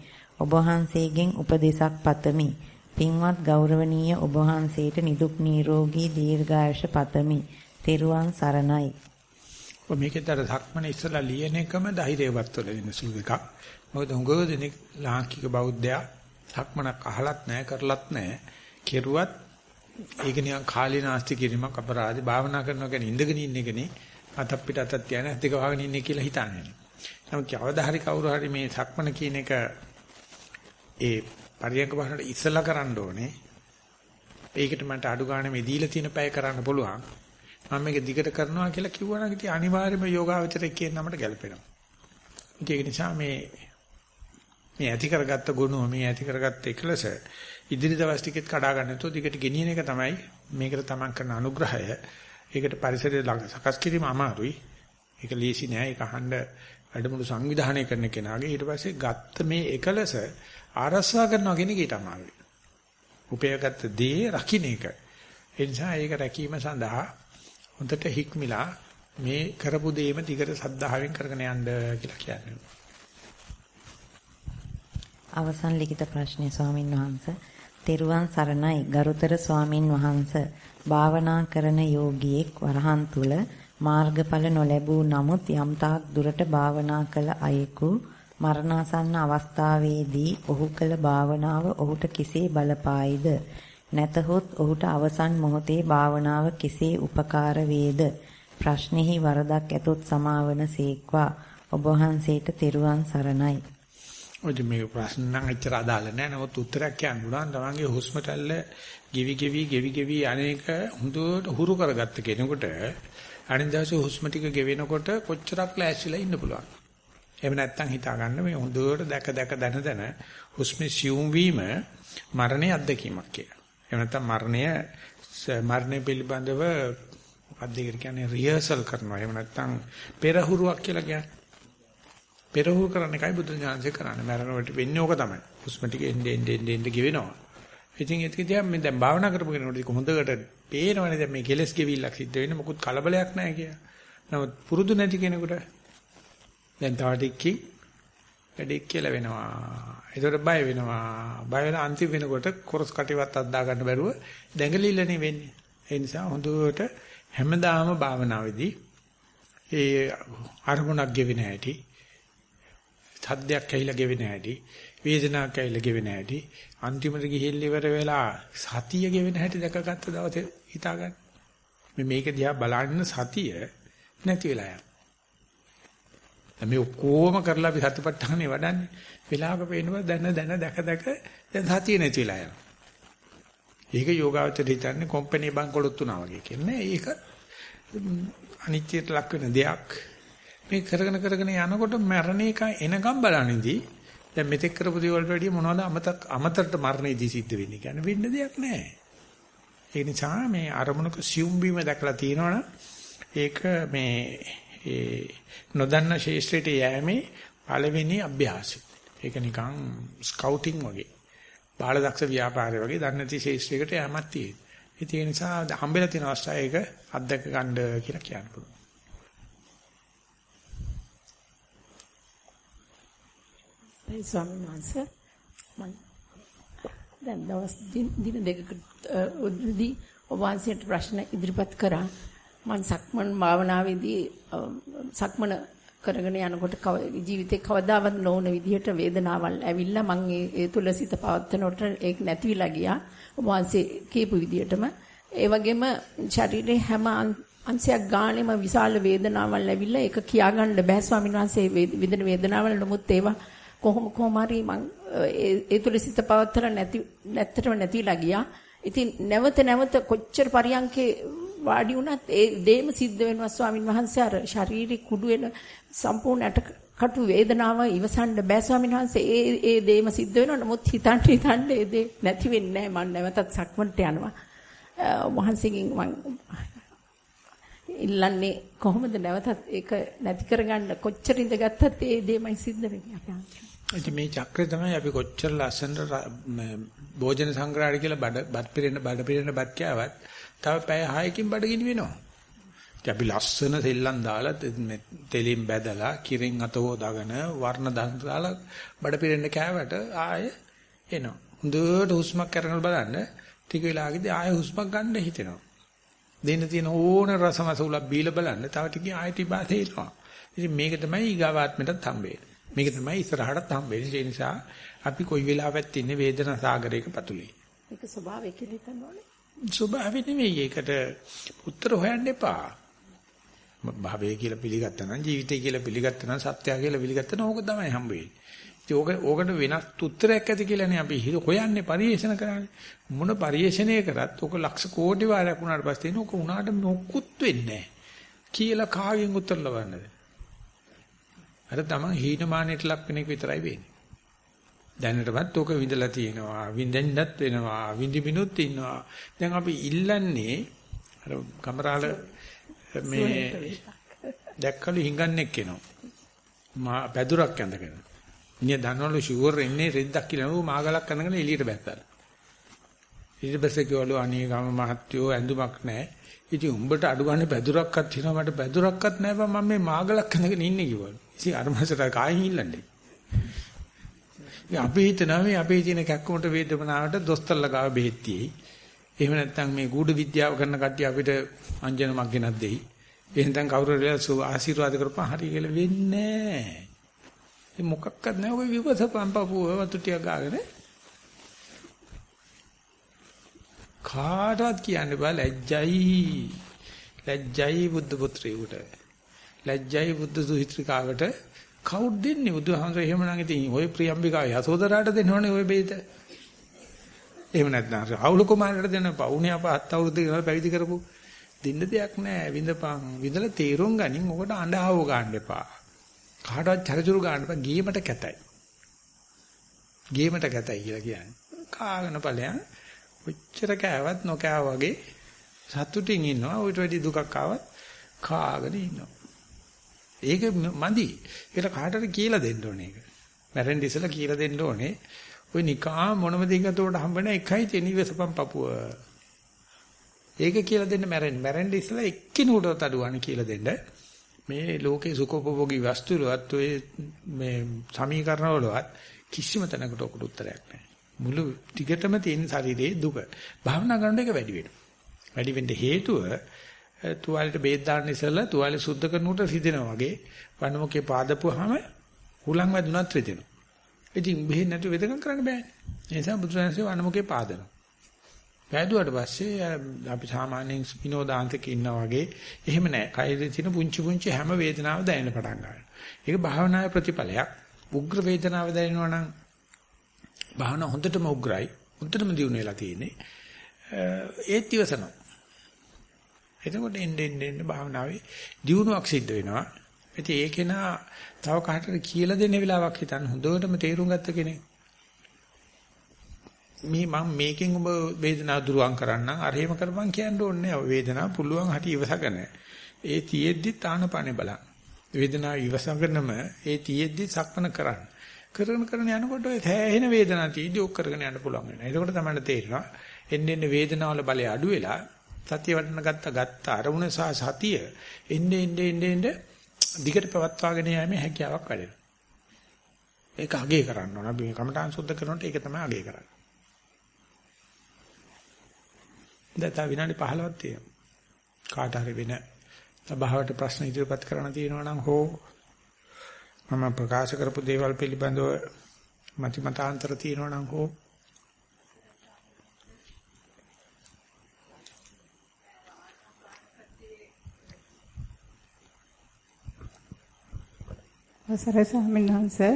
ඔබ වහන්සේගෙන් උපදේශක් පතමි. පින්වත් ගෞරවනීය ඔබ වහන්සේට නිදුක් නිරෝගී දීර්ඝායුෂ පතමි. තෙරුවන් සරණයි. ඔය මේකේතර ධක්මන ඉස්සලා ලියන එකම ධෛර්යවත් වෙන වෙන සුළු එකක්. මොකද හුඟව දෙනෙක් ලාංකික බෞද්ධයා ධක්මනක් අහලත් නැහැ කරලත් නැහැ. කෙරුවත් ඒක නිකන් කාලේ නාස්ති කිරීමක් අපරාධේ භාවනා කරනවා කියන්නේ ඉඳගෙන ඉන්න එකනේ අතක් පිට අතක් තියන දෙක වහගෙන ඉන්නේ කියලා හිතන්නේ. නමුත් කවදා හරි කවුරු හරි මේ සක්මන කියන එක ඒ පරියන්ක භාවනට ඉස්සලා කරන්න ඕනේ. ඒකට මට අඩු ගන්න මේ දීලා තියෙන පැය කරන්න පුළුවන්. මම මේක දිගට කරනවා කියලා කිව්වනම් ඉතින් අනිවාර්යයෙන්ම යෝගාවචරයේ කියන නමට ගැලපෙනවා. ඒක නිසා මේ මේ ඇති කරගත්ත ගුණ මේ ඇති කරගත්ත එකලස ඉදිරි දවස් ටිකෙත් කඩා ගන්න නැතුව දිගට ගෙනියන එක තමයි මේකට තමන් කරන අනුග්‍රහය. ඒකට පරිසරය සකස් කිරීම අමාරුයි. ඒක ලීසි නෑ. ඒක අහන්න වැඩමුළු සංවිධානය කරන කෙනාගේ ඊට පස්සේ ගත්ත මේ එකලස ආරස්සා කරනවා කියන එක ඊට අමාරුයි. උපයගත් දේ රකින්න එක. ඒ නිසා ඒක රැකීම සඳහා හොඳට හික්මිලා මේ කරපු දේම දිගට සද්ධාවෙන් කරගෙන යන්න කියලා කියන්නේ. අවසන් ලිඛිත ප්‍රශ්නය ස්වාමින් වහන්සේ. තෙරුවන් සරණයි. ගරුතර ස්වාමින් වහන්සේ භාවනා කරන යෝගියෙක් වරහන් තුල මාර්ගඵල නොලැබූ නමුත් යම්තාක් දුරට භාවනා කළ අයෙකු මරණාසන්න අවස්ථාවේදී ඔහු කළ භාවනාව ඔහුට කෙසේ බලපායිද? නැතහොත් ඔහුට අවසන් මොහොතේ භාවනාව කෙසේ උපකාර වේද? ප්‍රශ්නෙහි වරදක් ඇතොත් සමාවන සීක්වා. ඔබ වහන්සේට තෙරුවන් සරණයි. ඔය මේ ප්‍රශ්න නම් එච්චර අදාළ නැහැ නමුත් උත්තරයක් කියන්න පුළුවන් තමන්ගේ හුස්ම රැල්ල ගෙවි ගෙවි ගෙවි ගෙවි අනේක හොඳට හුරු කරගත්ත කෙනෙකුට අනිත් දවසේ හුස්ම ටික ගෙවෙනකොට කොච්චරක් ලෑස්තිලා ඉන්න පුළුවන් එහෙම නැත්නම් හිතා ගන්න මේ හොඳට දැක දැක දන දන හුස්මේ සියුම් වීම මරණයේ අත්දැකීමක් කියලා. එහෙම නැත්නම් මරණය මරණය පිළිබඳව මොකක්ද කියන්නේ රිහර්සල් කරනවා. එහෙම නැත්නම් පෙරහුරුවක් කියලා කියන්නේ. පෙරහුරු කරන එකයි බුදු ඥානසේ කරන්නේ. මරණයට වෙන්නේ ඕක තමයි. හුස්ම ටික එන්නේ එන්නේ එන්නේ ගෙවෙනවා. ඉතින් ඒක දිහා මම දැන් භාවනා කරපු කෙනෙකුට ඒක හොඳට පේනවනේ දැන් මේ කෙලස් ගෙවිල්ලක් සිද්ධ වෙන්නේ මොකුත් කලබලයක් නැහැ කියලා. නමුත් පුරුදු නැති කෙනෙකුට දැන් තව ටිකකින් වැඩේ කියලා වෙනවා. ඒකට බය වෙනවා. බය වෙලා අන්තිම වෙනකොට කොරස් කටිවත් අද්දා ගන්න බැරුව දැඟලිල්ලනේ වෙන්නේ. ඒ නිසා හොඳට හැමදාම භාවනාවේදී ඒ අරමුණක් ගෙවෙන හැටි, සද්දයක් ඇහිලා ගෙවෙන හැටි, වේදනාවක් ඇහිලා ගෙවෙන හැටි, අන්තිමට ගිහිල්ලා ඉවර වෙලා සතිය ගෙවෙන හැටි දැකගත්ත දවසේ හිතා ගන්න. මේ මේක දිහා බලන්න සතිය නැති වෙලා යනවා. මේ ඔක්කොම කරලා අපි සතිපට්ඨානේ වඩන්නේ. වෙලාවක පේනවා දැන දැන දැක දැක දැන් සතිය නැති වෙලා යනවා. ඒක යෝගාවචර හිතන්නේ කොම්පැනි බංකොලොත් උනා වගේ කියන්නේ. ඒක අනිත්‍යයට ලක් වෙන දෙයක්. මේ කරගෙන කරගෙන යනකොට මරණ එක එනකම් බලනින්දී දැන් මෙතෙක් කරපු දේවල්ට වැඩිය මොනවද අමතක අමතරට මරණයේදී සිද්ධ වෙන්නේ කියන්නේ වෙන්න දෙයක් නැහැ. ඒ නිසා මේ අරමුණක සියුම් බීම දැකලා තියෙනවනම් ඒක මේ ඒ නොදන්න ශේෂ්ත්‍රයට යෑමේ පළවෙනි අභ්‍යාසය. ඒක නිකන් ස්කවුටින් වගේ. බාලදක්ෂ ව්‍යාපාරය වගේ දන්නේ නැති ශේෂ්ත්‍රයකට යෑමක් තියෙන. ඒ නිසා හම්බෙලා තියෙන අවස්ථාව ඒක අත්දැක ගන්න කියලා කියන්න පුළුවන්. ඒ ස්වාමීන් වහන්සේ මම දැන් දවස් දින දෙකකට උදේදී ඔබ වහන්සේට ප්‍රශ්න ඉදිරිපත් කරා. මම සක්මන් භාවනාවේදී සක්මන කරගෙන යනකොට ජීවිතේ කවදාවත් නොවන විදිහට වේදනාවල් ඇවිල්ලා මම ඒ තුල සිත පවත්නකොට ඒක නැතිවිලා ගියා. වහන්සේ කියපු විදිහටම. ඒ වගේම ශරීරේ හැම අංශයක් ගානෙම විශාල වේදනාවල් ඇවිල්ලා ඒක කියාගන්න බෑ ස්වාමීන් වහන්සේ. විඳින වේදනාවල් නමුත් ඒවා කොහොම කොහොම හරි මං ඒ තුල සිත පවත්තලා නැති නැත්තටම නැතිලා ගියා. ඉතින් නැවත නැවත කොච්චර පරියන්කේ වාඩි වුණත් ඒ දෙයම සිද්ධ වෙනවා ස්වාමින් වහන්සේ. අර ශාරීරික කුඩු වෙන සම්පූර්ණ ඇටකටු වේදනාව ඉවසන්න බෑ ස්වාමින් වහන්සේ. ඒ ඒ දෙයම සිද්ධ වෙනවා. නමුත් හිතන්න හිතන්න ඒ දෙ නැති වෙන්නේ නැහැ මම නැවතත් සක්මන්ට යනවා. වහන්සේගෙන් මම ඉල්ලන්නේ කොහොමද නැවතත් ඒක නැති කරගන්න? කොච්චර ඉඳගත්තත් ඒ දෙයමයි සිද්ධ වෙන්නේ. අපේ මේ චක්‍රය තමයි අපි කොච්චර ලස්සනට භෝජන සංග්‍රහය කියලා බඩ බත් පිරෙන්න බඩ පිරෙන්න බත් කෑවත් තව පැය 6කින් බඩගිනි වෙනවා. ඉතින් අපි ලස්සන සෙල්ලම් දාලා තෙලින් බැදලා කිරින් අත හොදාගෙන වර්ණ දාලා බඩ පිරෙන්න කෑවට ආය එනවා. හොඳට හුස්මක් අරගෙන බලන්න ටික වෙලාවකදී ආය හුස්මක් ගන්න හිතෙනවා. දෙන්න තියෙන ඕන රසමසුලක් බීලා බලන්න තව ටිකකින් ආයති බාතේ එනවා. ඉතින් මේක තමයි ඊගාවාත්මයටත් හම්බෙන්නේ. මේක තමයි ඉස්සරහටත් හම්බෙන්නේ. ඒ නිසා අපි කොයි වෙලාවෙත් ඉන්නේ වේදනා සාගරයක පතුලේ. ඒක ස්වභාවය කියලා හිතන්න ඕනේ. ස්වභාවය නෙමෙයි. ඒකට උත්තර හොයන්න එපා. භවය කියලා පිළිගත්තා නම් ජීවිතය කියලා පිළිගත්තා නම් සත්‍යය කියලා පිළිගත්තා නම් ඕක තමයි හම්බ වෙන්නේ. ඕක ඕකට වෙනස් උත්තරයක් ඇති කියලානේ අපි හොයන්නේ පරිේෂණ කරන්නේ. මොන පරිේෂණය කරත් ඕක ලක්ෂ කෝටි වාරයක් වුණාට පස්සේ නෝක උනාට මොකුත් වෙන්නේ නැහැ. කියලා කාගෙන් උත්තර ලබන්නද? අර තමයි හීනමානයට ලක් වෙන එක විතරයි වෙන්නේ. දැනටවත් ඕක විඳලා තියෙනවා විඳෙන්නත් වෙනවා විඳිමිනුත් ඉන්නවා. දැන් අපි ඉල්ලන්නේ අර කමරාල මේ දැක්කලු හිඟන්නේක් එනවා. මා පැදුරක් ඇඳගෙන. මිනිහ දන්නවලු ෂුවර් එන්නේ රෙද්දක් කියලා. නෝ මාගලක් කරනගෙන එළියට බැත්තා. ඊට පස්සේ කිව්වලු අනේ ගම මහත්තයෝ ඇඳුමක් නැහැ. ඉතින් උඹට අඩු ගන්න පැදුරක්වත් තියෙනවා මට පැදුරක්වත් නැහැ බං මම මේ මාගලක් කරනගෙන ඉන්නේ කිව්වලු. ඉතින් අර මාසට කායින් ඉල්ලන්නේ. ඉතින් අපි හිතනවා මේ අපේ තියෙන කැක්කමට වේදනාවට දොස්තරලා ගාව බෙහෙත් තියෙයි. එහෙම නැත්නම් මේ ගුඩ විද්‍යාව කරන කට්ටිය අපිට අංජනමක් ගෙනත් දෙයි. එහෙනම් කවුරු හරි ආශිර්වාද කරපන් හරි කියලා වෙන්නේ නැහැ. ඒ මොකක්වත් නැහැ ඔය විවසපන් පපුව වතු ටික ගාගෙන කාටවත් කියන්න බෑ ලැජ්ජයි. ලැජ්ජයි බුද්ධ පුත්‍රයෙකුට. ලැජ්ජයි බුද්ධ සුහිත්‍රිකාවට කවුද දෙන්නේ? බුදුහාමර එහෙමනම් ඉතින් ඔය ප්‍රියම්බිකාව යසෝදරාට දෙනවනේ ඔය බේත. එහෙම නැත්නම් රාහුල කුමාරට දෙන පවුනේ අප හත් අවුරුදු ඉඳලා පැවිදි කරපු. දෙන්න දෙයක් නැහැ විඳපන්. විඳලා තීරුම් ගනින්. ඔකට අඬහව ගන්න එපා. කාටවත් චරචුරු ගන්න එපා. ගේමට කැතයි. ගේමට කැතයි කියලා කියන්නේ. කාගෙන ඵලයන් ඔච්චර කෑවත් නොකෑව වගේ සතුටින් ඉන්නවා ඌට වැඩි දුකක් ආවත් කාගෙන ඉන්නවා ඒක මදි ඒකට කාටද කියලා දෙන්න ඕනේ ඒක මැරෙන්න ඉස්සලා කියලා දෙන්න ඕනේ ඔය නිකා මොනම දෙයකට හම්බ නැහැ එකයි තියෙන ඉවසපන් පපුව. ඒක කියලා දෙන්න මැරෙන්න. මැරෙන්න ඉස්සලා එක්කිනුටවත් අඩුවන්නේ කියලා දෙන්න. මේ ලෝකේ සුඛෝපභෝගී වස්තු වලත් ඔය මේ සමීකරණ වලවත් කිසිම තැනකට ඔකට උත්තරයක් නැහැ. මුළු ටිකටම තියෙන ශරීරයේ දුක. භාවනා කරනකොට ඒක වැඩි වෙනවා. වැඩි වෙන්න හේතුව තුවාලෙට බේත් දාන්න ඉස්සලා තුවාලෙ සුද්ධ කරනකොට රිදෙනවා වගේ වනමුකේ පාදපුවාම හුලං වැදුනත් රිදෙනවා. ඉතින් බෙහෙත් නැතුව වෙදකම් කරන්න බෑනේ. ඒ නිසා බුදුරජාණන්සේ වනමුකේ පාදනවා. පෑදුවට පස්සේ අපි සාමාන්‍යයෙන් විනෝදාන්තක ඉන්නා වගේ එහෙම නැහැ. කයෙදි තියෙන පුංචි පුංචි හැම වේදනාවක් දැනෙන්න පටන් ගන්නවා. ඒක භාවනාවේ ප්‍රතිඵලයක්. උග්‍ර වේදනාව දැනෙනවා නම් භාවනාව හොඳටම උග්‍රයි. හොඳටම දියුණු වෙලා තියෙන්නේ. ඒත් ඉවසනවා. එතකොට එන්නේ එන්නේ භාවනාවේ දියුණුවක් සිද්ධ වෙනවා. ඉතින් ඒකේ නා තව කාටද කියලා දෙන්න වෙලාවක් හිතන්න හොඳටම තේරුම් ගත්ත කෙනෙක්. මේ මම මේකෙන් ඔබ වේදනාව දුරුවන් කරන්න අර එහෙම කරපන් කියන්න ඕනේ නැහැ. වේදනාව පුළුවන් හරි ඉවසගෙන. ඒ තියෙද්දි තානපනේ බලන්න. වේදනාව ඉවසගෙනම ඒ තියෙද්දි සක්මන කරන්න. කරන කරන යනකොට ඔය සෑහෙන වේදනාවක් තියෙද්දි ඔක් කරගෙන යන්න පුළුවන් වෙනවා. එතකොට තමයි තේරෙනවා එන්නේ එන්නේ වේදනාවල බලය අඩු වෙලා සතිය වඩන ගත්ත ගත්ත අරමුණ සහ සතිය එන්නේ එන්නේ එන්නේ දිගට පවත්වාගෙන යෑමේ හැකියාවක් වැඩෙනවා. ඒක අගේ කරන්න ඕන. අපි කමඨාන් සුද්ධ කරනකොට ඒක තමයි අගේ කරන්නේ. දැන් තා විනාඩි 15ක් තියෙනවා. කාට හරි වෙන සභාවට ප්‍රශ්න ඉදිරිපත් කරන්න තියෙනවා නම් හෝ මම ප්‍රකාශ කරපු දේවල් පිළිබඳව මති මතාන්තර තියෙනවා නම් හෝ අවසරයි ස්වාමීන් වහන්සේ.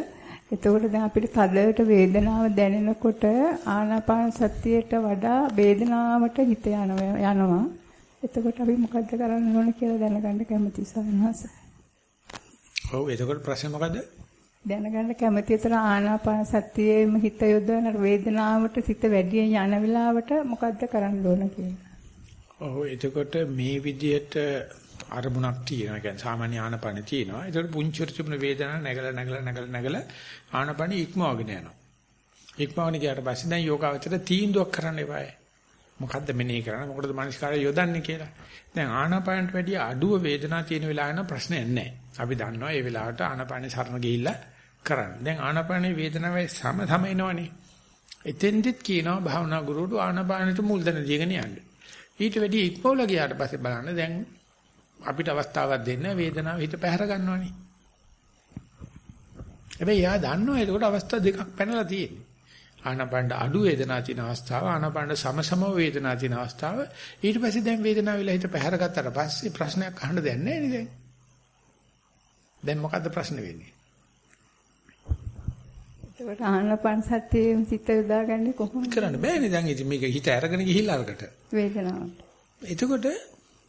එතකොට දැන් අපිට තදට වේදනාව දැනෙනකොට ආනාපාන සතියට වඩා වේදනාවට හිත යනවා. එතකොට අපි මොකද්ද කරන්න ඕන කියලා දැනගන්න කැමතියි ස්වාමීන් වහන්සේ. ඔව් එතකොට ප්‍රශ්නේ මොකද්ද? දැනගන්න කැමති ඒතර ආනාපාන සතියේම හිත යොදවන වේදනාවට සිත වැඩි යන වෙලාවට මොකද්ද කරන්න ඕන කියලා. ඔව් එතකොට මේ විදිහට අරමුණක් තියෙනවා. කියන්නේ සාමාන්‍ය ආනපන තියෙනවා. ඒකට පුංචිර තිබුණ වේදනාව නැගලා නැගලා නැගලා නැගලා ආනපන ඉක්මවගෙන යනවා. ඉක්මවගෙන ගියාට පස්සේ දැන් යෝගාවචර තීන්දුවක් කරන්න එපායි. මොකද්ද මෙනේ කරන්නේ? මොකටද මානසිකාරය යොදන්නේ කියලා. දැන් ආනපනට වැඩිය අඩුව වේදනාව තියෙන වෙලාව නම් ප්‍රශ්නයක් නැහැ. අපි දන්නවා මේ වෙලාවට ආනපනේ සරණ ගිහිල්ලා කරන්න. දැන් ආනපනේ වේදනාවයි සම සම එනවනේ. එතෙන්දිත් කියනවා භාවනා ගුරුවරු ආනපානෙට මුල් දන දීගෙන යන්න. ඊට වැඩි ඉක්මවලා ගියාට පස්සේ බලන්න දැන් අපිට අවස්ථාවක් දෙන්න වේදනාව හිත පැහැර ගන්නවනේ. හැබැයි යා දන්නවා ඒකට අවස්ථා දෙකක් පැනලා තියෙන්නේ. ආනපණ්ඩ අඩු වේදනාව තියෙන අවස්ථාව ආනපණ්ඩ සමසම වේදනාව තියෙන අවස්ථාව ඊට පස්සේ දැන් වේදනාව විලා හිත පැහැර ගත්තට පස්සේ ප්‍රශ්නයක් අහන්න දෙයක් නැහැ නේද දැන්. මොකද්ද ප්‍රශ්නේ වෙන්නේ? ඒකට ආනපන සතියේ සිත යොදාගන්නේ කොහොමද? කරන්න බෑනේ දැන් ඉතින් මේක හිත අරගෙන ගිහිල්ලා අරකට. වේදනාවට. එතකොට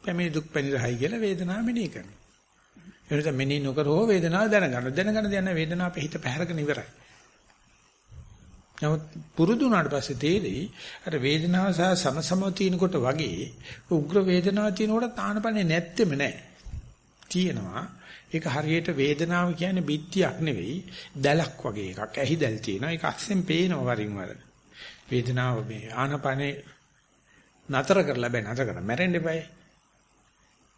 පැමිණි දුක් පැනිරහයි කියලා වේදනාව මෙනෙහි කරනවා. එනිසා මෙනෙහි නොකර හෝ වේදනාව දැනගන්න. දැනගන්න දැන වේදනාව අපේ හිත පැහැරගෙන ඉවරයි. නමුත් පුරුදු වුණාට පස්සේ තේරෙයි අර වේදනාව සහ සමසමව තිනකොට වගේ උග්‍ර වේදනාව තිනකොට තානපන්නේ නැත්තෙම නෑ. තියෙනවා. ඒක හරියට වේදනාව කියන්නේ බිත්තියක් නෙවෙයි දැලක් වගේ එකක්. ඇහි දැල් තියෙනවා. ඒක අස්සෙන් පේනවා වරින් වර. වේදනාව මේ ආනපනේ නතර කරලා බෑ නතර කරලා මැරෙන්න එපායි.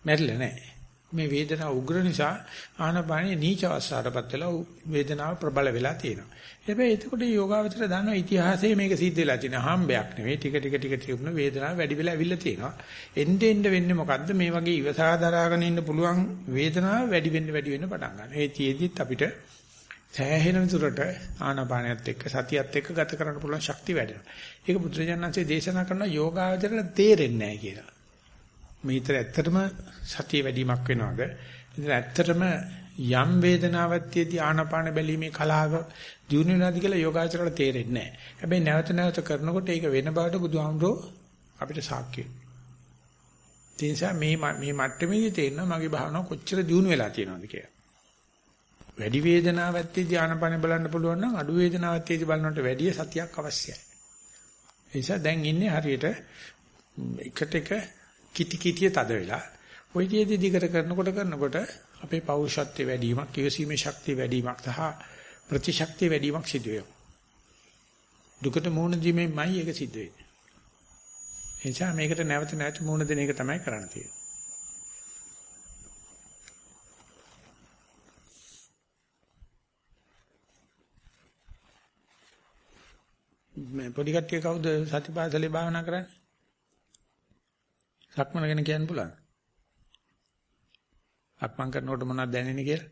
මැරිලා නැහැ. මේ වේදනාව උග්‍ර නිසා ආනපානිය නීච අවස්ථාවටපත් වෙලා වේදනාව ප්‍රබල වෙලා තියෙනවා. හැබැයි එතකොට යෝගාවචර දන්නවා ඉතිහාසයේ මේක සිද්ධ වෙලා තියෙන හම්බයක් නෙවෙයි ටික ටික ටික තිබුණ වේදනාව වැඩි වෙලා ඇවිල්ලා තියෙනවා. එnde end වෙන්නේ මොකද්ද මේ වගේ ඉවසා දරාගෙන ඉන්න පුළුවන් වේදනාව වැඩි වෙන්න වැඩි වෙන්න පටන් ගන්නවා. ඒ තියේදිත් අපිට සෑහෙන විතරට ආනාපානයත් එක්ක සතියත් එක්ක ගත කරන්න පුළුවන් ශක්තිය වැඩෙනවා. ඒක බුදුරජාණන්සේ දේශනා කරන යෝගාවචරයට තේරෙන්නේ නැහැ කියලා. මේ හිතට ඇත්තටම සතිය වැඩිමක් වෙනවද? ඉතින් ඇත්තටම යම් වේදනාවක් තියදී ආනාපාන බැලීමේ කලාව දිනු වෙනවද කියලා යෝගාචරයට තේරෙන්නේ නැහැ. හැබැයි නැවත නැවත කරනකොට ඒක වෙන බවට බුදුහාමුදුරෝ අපිට සාක්ෂි. ඒ නිසා මේ මේ මට්ටමේදී තේරෙනවා මගේ භාවනාව කොච්චර දිනු වෙලා තියෙනවද කියලා. වැඩි වේදනාවක් තියදී ආනාපාන බලන්න පුළුවන් නම් අඩු වේදනාවක් තියදී බලනකොට වැඩි සතියක් අවශ්‍යයි. ඒ නිසා දැන් ඉන්නේ හරියට එකට එක කිටි කිටිය තද වෙලා ওই විදිහේ දිගට කරනකොට කරනකොට අපේ පෞරුෂත්වයේ වැඩිවීමක්, ඉවසීමේ ශක්තිය වැඩිවීමක් සහ ප්‍රතිශක්තිය වැඩිවීමක් සිදු වෙනවා. දුකට මුහුණ දීමෙන්මයි ඒක සිද්ධ වෙන්නේ. ඒ නිසා මේකට නැවත නැවත මුහුණ දෙන එක තමයි කරන්න තියෙන්නේ. මේ පොඩි කට්ටිය කවුද සතිපාසලේ භාවනා කරන්නේ? සක්මන ගැන කියන්න පුළුවන්. සක්මන් කරනකොට මොනවද දැනෙන්නේ කියලා?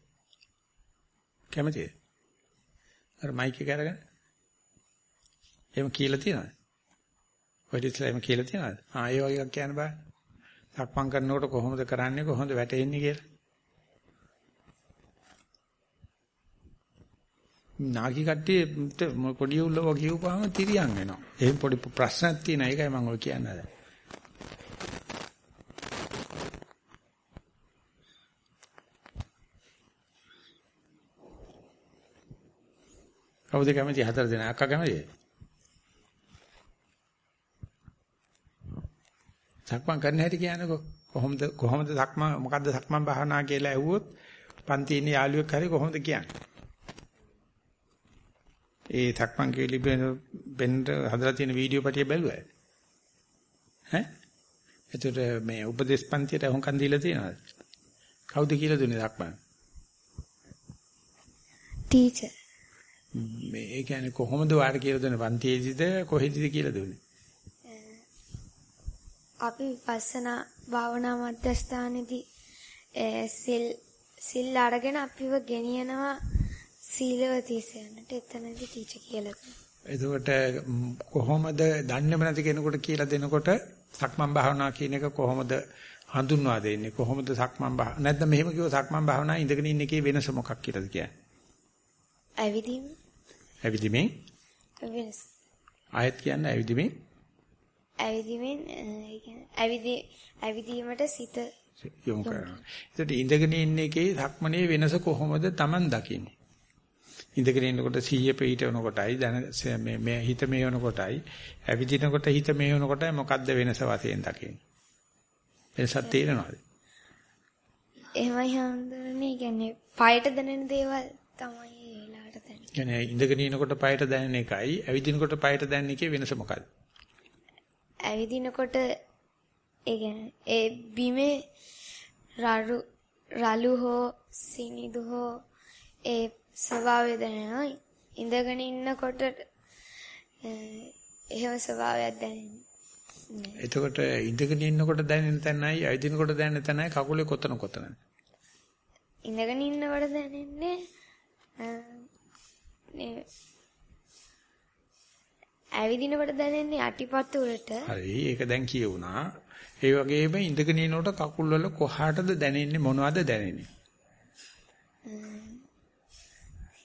කැමතිද? අර මයික් එක අරගෙන. එහෙම කියලා තියනවද? ඔය ඉතින් එහෙම කියලා තියනවද? ආ ඒ වගේ එකක් කියන්න බෑ. සක්මන් කරනකොට කොහොමද කරන්නේ කොහොමද වැටෙන්නේ කියලා? නාකි කට්ටිය පොඩි උල්ලව කියවපුවාම තිරියන් වෙනවා. එහෙම පොඩි ප්‍රශ්නක් තියෙන එකයි මම ඔය කියන්නේ. කවුද කැමති හතර දෙනා අක්කා කැමතිද? සක්මන් කරන්න හැටි කියන්නකෝ. කොහොමද කොහොමද සක්මන් මොකද්ද සක්මන් භාවනා කියලා ඇහුවොත් පන්ති ඉන්න යාළුවෙක් හරි කොහොමද කියන්නේ? ඒ සක්මන් කියලා බෙන්ද හදලා තියෙන වීඩියෝ පිටිය බැලුවා. ඈ? එතකොට මේ උපදේශ පන්තියට හොංකන් දීලා තියෙනවද? කවුද කියලා දුන්නේ සක්මන්? ටීචර් මේ ඒ කියන්නේ කොහොමද වාට කියලා දුන්නේ? පන්තියේදීද කොහෙදීද කියලා දුන්නේ? අපි විපස්සනා භාවනා මධ්‍යස්ථානයේදී සිල් සිල් අරගෙන අපිව ගෙනියනවා සීලවතීස යන්නට එතනදී ටීචර් කියලා එතකොට කොහොමද දන්නේම නැති කෙනෙකුට කියලා දෙනකොට සක්මන් භාවනා කියන එක කොහොමද හඳුන්වා දෙන්නේ? කොහොමද සක්මන් භාවනා නැත්නම් මෙහෙම කිව්ව සක්මන් භාවනා ඉඳගෙන ඉන්න එකේ වෙනස මොකක් කියලාද කියන්නේ ඇවිදීම ඇවිදීමෙන් වෙනස් ආයත් කියන්නේ ඇවිදීමෙන් ඇවිදීමෙන් ඇවිදී ඇවිදීමට සිත යොමු කරනවා. ඒකට ඉඳගෙන ඉන්න එකේ සක්මනේ වෙනස කොහොමද Taman දකින්නේ? ඉඳගෙන ඉන්නකොට සීය පිටවන කොටයි දැන මේ මේ හිත මේවන කොටයි ඇවිදිනකොට හිත මේවන කොටයි මොකද්ද වෙනස වශයෙන් දකින්නේ? වෙනසක් තේරෙනවද? එහෙමයි හඳුනන්නේ කියන්නේ පයට දැනෙන දේවල් තමයි කියන්නේ ඉඳගෙන ඉනකොට පයට දැනෙන එකයි ඇවිදිනකොට පයට දැනෙන එකේ වෙනස මොකක්ද? ඇවිදිනකොට ඒ කියන්නේ ඒ බිමේ රළු රළු හෝ සිනිදු හෝ ඒ ස්වභාවය දැනෙනවා. ඉඳගෙන ඉන්නකොට එහෙම ස්වභාවයක් දැනෙන්නේ. එතකොට ඉඳගෙන ඉන්නකොට දැනෙන තැනයි ඇවිදිනකොට දැනෙන තැනයි කකුලේ කොතන කොතනද? ඉඳගෙන ඉන්නකොට දැනෙන්නේ ඇවිදිනකොට දැනෙන්නේ අටිපතුලට. හරි ඒක දැන් කියුණා. ඒ වගේම ඉඳගෙන ඉනකොට කකුල් වල කොහාටද දැනෙන්නේ මොනවද දැනෙන්නේ?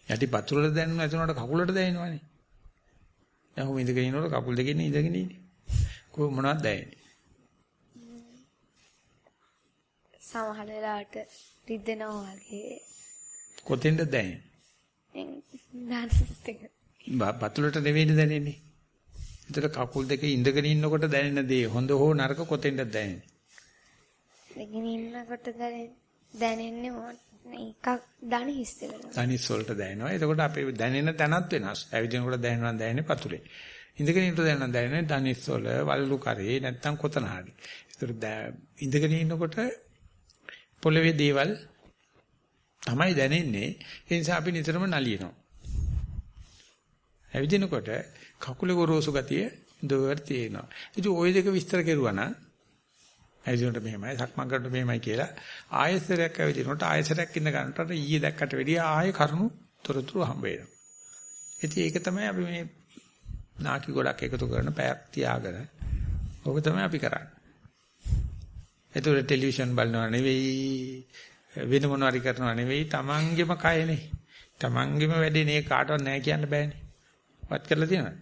යටිපතුලට දැනෙනවා එතනට කකුලට දැනෙනවනේ. දැන් ඔහොම ඉඳගෙන ඉනකොට කකුල් දෙකෙන් ඉඳගෙන ඉන්නේ. කො මොනවද දැනෙන්නේ? සමහර වෙලාවට රිදෙනවා වගේ. කොතෙන්ද දැනෙන්නේ? බතුලට නෙවෙයි දැනෙන්නේ. ඒතර කකුල් දෙක ඉඳගෙන ඉන්නකොට දැනෙන දේ හොඳ හෝ නරක කොතෙන්ද දැනෙන්නේ? ඉඳගෙන ඉන්නකොට දැනෙන්නේ එකක් දණ හිස් වෙනවා. තනිස් වලට දැනෙනවා. එතකොට අපේ දැනෙන තැනත් වෙනස්. ඇවිදිනකොට දැනෙනවා දැනෙන්නේ පතුලේ. ඉඳගෙන ඉන්නකොට දැනෙනවා දැනෙන්නේ තනිස් වල වලලු කරේ නැත්තම් කොතන හරි. ඒතර ඉඳගෙන ඉන්නකොට පොළවේ දේවල් තමයි දැනෙන්නේ. ඒ නිසා අපි නිතරම නලියනවා. ඇවිදිනකොට කකුලේ ගොරෝසු ගතිය දොර තියෙනවා. ඉතින් ওই දෙක විස්තර කෙරුවා නම් ඇවිදිනකොට මෙහෙමයි, සක්මන් කරනකොට මෙහෙමයි කියලා ආයෙසරයක් ඇවිදිනකොට ආයෙසරයක් ඉඳ ගන්නට ඊයේ දැක්කට වැඩිය ආයෙ කරුණු තොරතුරු හම්බ වෙනවා. ඉතින් ඒක තමයි අපි මේ නාකි ගොඩක් එකතු කරන පැයක් තියාගෙන ඕක තමයි අපි කරන්නේ. ඒතකොට ටෙලිවිෂන් බලනවා නෙවෙයි වෙන මොනවාරි කරනවා නෙවෙයි තමන්ගෙම කයනේ. තමන්ගෙම වැඩේ නේ කාටවත් නැහැ කියන්න බෑනේ. වත් කරලා තියෙනවද?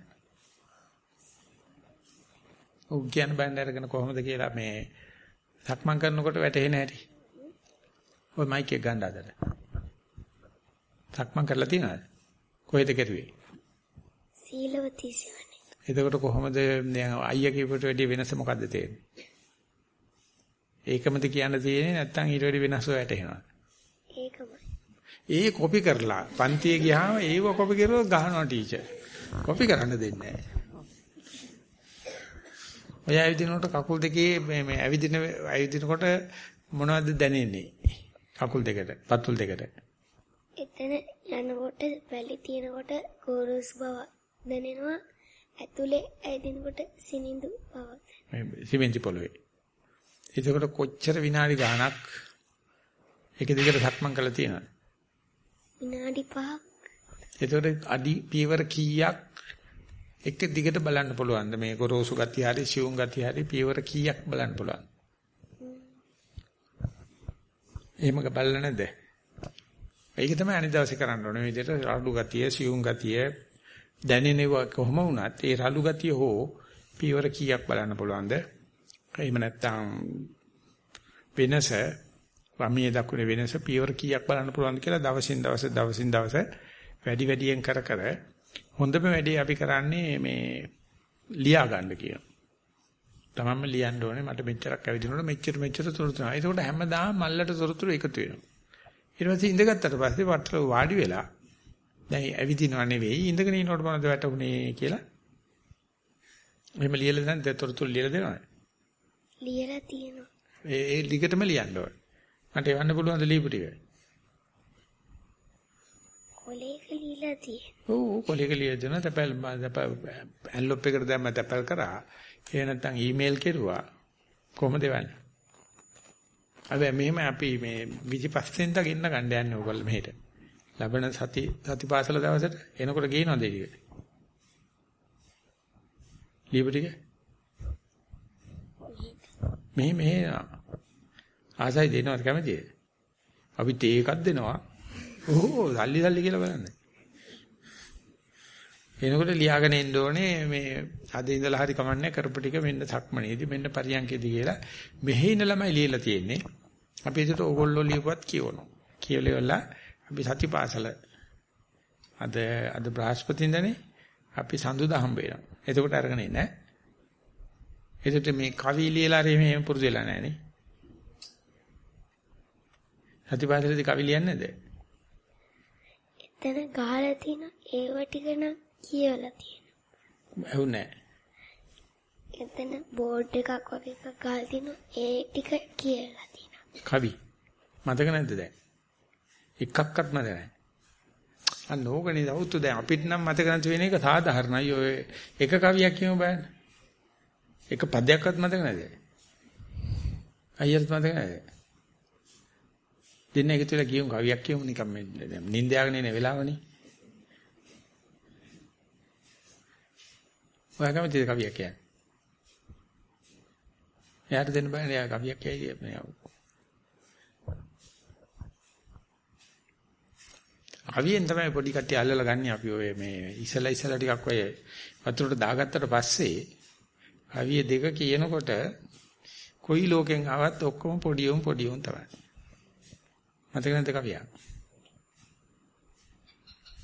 ඔව් කියන්න බෑනේ අරගෙන කොහොමද කියලා මේ සක්මන් කරනකොට වැටෙන්නේ නැහැටි. ඔය මයික් එක ගන්න අදට. සක්මන් කරලා තියෙනවද? කොහෙද කරුවේ? සීලවතී සෙවණේ. එතකොට කොහොමද දැන් අයියා කියපට වැඩි වෙනස මොකද්ද තේරෙන්නේ? ඒකමද කියන්න තියෙන්නේ නැත්නම් ඊට වැඩි වෙනස් වැටෙනවා. ඒකමයි. ඒ කොපි කරලා පන්තියේ ගියාම ඒව කොපි කරුවොත් ගහනවා ටීචර්. කොපි කරන්න දෙන්නේ නැහැ. ඔය ඇවිදිනකොට කකුල් දෙකේ මේ මේ ඇවිදින ඇවිදිනකොට මොනවද දැනෙන්නේ? කකුල් දෙකට, පතුල් දෙකට. එතන යනකොට වැලි තියෙනකොට ගොරෝසු බව දැනෙනවා. ඇතුලේ ඇදිනකොට සිනිඳු බවක්. මේ සිමෙන්ති පොළවේ. එතකොට කොච්චර විනාඩි ගාණක් එක දිගට සක්මන් කරලා තියෙනවද? විනාඩි 5ක් එතකොට අඩි පියවර කීයක් එක දිගට බලන්න පුළුවන්ද? මේ ගොරෝසු ගතිය හරි සියුම් ගතිය හරි පියවර කීයක් බලන්න පුළුවන් එහෙම බලලා නැද්ද? ඒක තමයි අනිත් දවසේ කරන්න ඕනේ. මේ විදිහට රළු ගතිය සියුම් ගතිය දැනෙනව කොහොම වුණත් ඒ රළු ගතිය හෝ පියවර කීයක් බලන්න පුළුවන්ද එහෙම නැත්නම් වෙනස වමේ දකුණේ වෙනස පියවර කීයක් බලන්න පුළුවන්ද කියලා දවසින් දවස දවසින් දවස වැඩි වැඩියෙන් කර කර හොඳම වැඩේ අපි කරන්නේ මේ ලියා ගන්න කියන. තමන්ම ලියන්න ඕනේ මට මෙච්චරක් ඇවිදිනකොට මෙච්චර මෙච්චර තොරතුරු. ඒකෝට හැමදාම මල්ලට තොරතුරු එකතු වෙනවා. ඊට පස්සේ ඉඳගත්තට පස්සේ වටල වාඩි වෙලා දැන් ඇවිදිනව නෙවෙයි ඉඳගෙන ඉන්නකොට මොනවද වැටුනේ කියලා එහෙම ලියලා දැන් තොරතුරු ලියලා දෙනවද? ලියලා තියෙනවා. ඒ ඒ ලිගටම ලියන්න ඕනේ. මට එවන්න පුළුවන් ද ලියපු ටික? කොලේක ලියලා තියෙනවා. ඔව් කොලේක ලියලා දෙනවා. තැපල් ඇන්ලොප් එකට දැම්ම තැපල් කරා. ඒ නැත්තම් ඊමේල් කෙරුවා. කොහොමද එවන්නේ? හැබැයි මෙහෙම අපි මේ 25 ට ගෙන්න ගන්න යන්නේ ඕගොල්ලෝ මෙහෙට. ලබන සති සතිපාසල දවසට එනකොට ගේනවද ඒ ටික? ලියපු ටික? මෙහෙ මෙහෙ ආසයි දෙනවද කැමතිද? අපි තේ එකක් දෙනවා. ඕ සල්ලි සල්ලි කියලා බලන්න. එනකොට ලියාගෙන එන්න ඕනේ මේ අද ඉඳලා හරි කමන්නේ කරපු ටික මෙන්න සක්මනේදී මෙන්න පරියන්කේදී කියලා මෙහි ඉන්න ළමයි ලියලා තියෙන්නේ. අපි ඒකට ඕගොල්ලෝ ලියපුවත් කියවනවා. කියවලෙවලා අපි සතිපාසල අද අද බ්‍රහස්පතින්දනේ අපි සඳුදා හම්බ වෙනවා. එතකොට අරගෙන ඉන්නේ. එතකොට මේ කවි ලියලා හරි මේ පුරුදු වෙලා නැහැ නේ. සතිපාසලේදී කවි ලියන්නේ නැද්ද? එතන ගහලා තියෙන ඒව ටික නම් කියවලා තියෙනවා. ඇහුන්නේ එතන බෝඩ් එකක් වගේ එකක් ගහලා තියෙනවා. ඒ ටික කියලා තියෙනවා. කවි මතක නැද්ද දැන්? එකක්වත් මතක නැහැ. අන්න ඕකනේ දවුතු දැන් අපිට නම් මතක නැති වෙන එක සාධාරණයි. ඔය එක කවියක් කියමු බලන්න. එක පදයක්වත් මතක නැද? අයියත් මතක නැද? දෙන්න එකතු වෙලා කියමු කවියක් කියමු නිකන් මේ නිින්ද යාගෙන ඉන වෙලාවනේ. ඔයා කැමතිද කවියක් කියන්නේ? එයාට දෙන්න බෑනේ එයා කවියක් කියයි මේ අවියෙන් තමයි පොඩි කට්ටිය අල්ලලා ගන්න අපි ඔය මේ ඉසලා ඉසලා ටිකක් ඔය වතුරට දාගත්තට පස්සේ අවිය දෙක කියනකොට කොයි ලෝකෙන් ආවත් ඔක්කොම පොඩි උන් පොඩි උන් තමයි. මතක නැද්ද කවියා?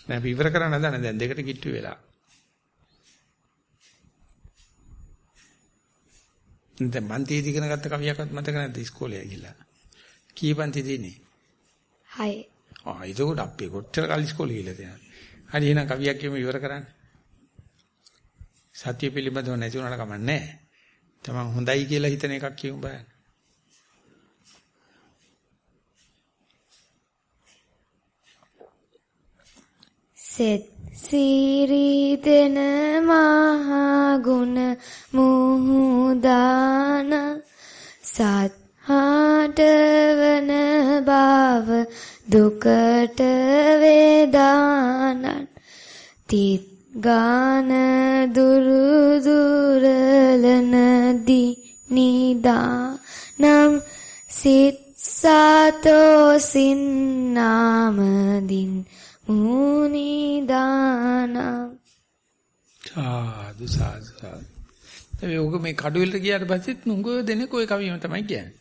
දැන් අපි ඉවර කරන්න හදන දැන් දෙකට කිට්ටු වෙලා. දැන් මන්තියේදී ඉගෙන ගත්ත කවියක්වත් මතක නැද්ද ඉස්කෝලේ ගිහිල්ලා? කී පන්තිද ඉන්නේ? හය. ආ ඒක අපේ කොච්චර කල් ඉස්කෝලේ ගිහලා තියෙනවද? හරි එහෙනම් කවියක් කියමු ඉවර කරන්න. සත්‍ය පිළිබඳව නැති වුණාට කමක් නැහැ. තමන් හොඳයි කියලා හිතන එකක් කියමු බලන්න. සෙත් සීරි දෙන මහා ගුණ මුහුදාන සත් හාටවන බව දුකට වේදානන් තිත් ගාන දුරු දුරලන දිනිදා නම් සිත් සතෝ සින්නාමදින් මුනිදානම් සාදු සාදු සාදු. ඒ ඔක මේ කඩුවෙලට ගියාට පස්සෙත් නුඟ දෙනෙක් ওই කවියම තමයි කියන්නේ.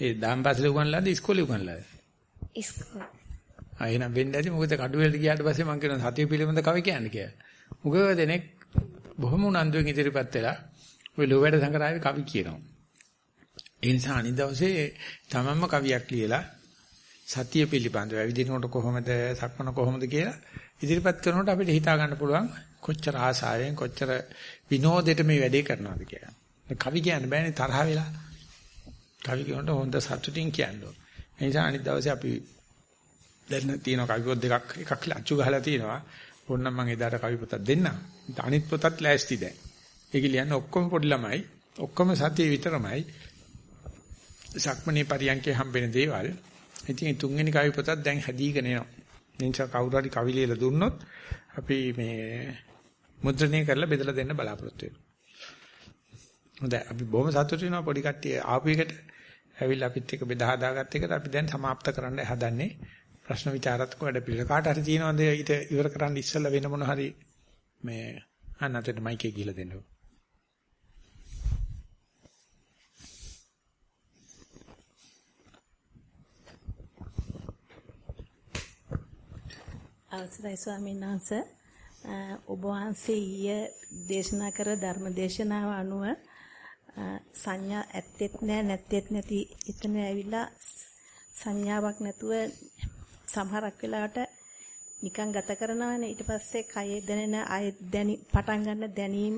ඒ දාම්පස්ලේ උගන්ලාද ඉස්කෝලේ උගන්ලාද? ඉස්කෝල. ආ එහෙනම් වෙන්න ඇති මොකද කඩුවෙලට ගියාට පස්සේ මම කියනවා සතිය පිළිබඳ කවි කියන්නේ කියලා. මුගව දෙනෙක් බොහොම උනන්දුවෙන් ඉදිරිපත් වෙලා ඔය ලෝවැඩ සංග්‍රහයේ කවි කියනවා. ඒ නිසා අනිත් දවසේ තමන්ම කවියක් ලියලා සතිය පිළිබඳව ඇවිදිනකොට කොහොමද සක්මන කොහොමද කියලා ඉදිරිපත් කරනකොට අපිට හිතා ගන්න පුළුවන් කොච්චර ආසාවෙන් කොච්චර විනෝදෙට මේ වැඩේ කරනවද කියලා. කවි කියන්න බෑනේ තරහ වෙලා. කවි කියනකොට හොඳ සතුටින් කියන්න ඕන. ඒ නිසා අනිත් දවසේ අපි දැන් තියෙන කවි පොත් දෙකක් එකක් අච්චු ගහලා තියෙනවා. ඕනනම් මම එදාට කවි පොතක් දෙන්නම්. අනිත් පොතත් ලෑස්ති දැන්. ඒක ලියන්න ඔක්කොම පොඩි ළමයි ඔක්කොම සතිය විතරමයි. සක්මණේ පරියන්කේ හම්බෙන දේවල්. ඉතින් තුන්වෙනි කවි පොතත් දැන් හැදීගෙන එනවා. නිසා කවුරු හරි කවි ලියලා දුන්නොත් අපි මේ මුද්‍රණය කරලා බෙදලා දෙන්න බලාපොරොත්තු වෙනවා. හොඳයි අපි බොහොම සතුටු වෙනවා පොඩි කට්ටිය ආපු එකට ඇවිල්ලා අපිත් එක්ක බෙදා හදාගත්ත එකට අපි දැන් સમાપ્ત කරන්න හදන්නේ ප්‍රශ්න විචාරත්මක වැඩ පිළිවෙල. කාට හරි තියෙනවද ඊට ඉවර කරන්න ඉස්සෙල්ලා වෙන මොන හරි මේ අන්නතේ මයික් එක ගිහලා දෙන්න. අවසරයි ස්වාමීන් වහන්සේ ඔබ වහන්සේ ඊයේ දේශනා කර ධර්ම දේශනාව අනුව සංඥා ඇත්තෙත් නෑ නැත්තෙත් නැති එතන ඇවිල්ලා සංඥාවක් නැතුව සමහරක් වෙලාවට නිකන් ගත කරනවානේ ඊට පස්සේ කයේ දැනෙන ආය දැනි පටන් ගන්න දැනීම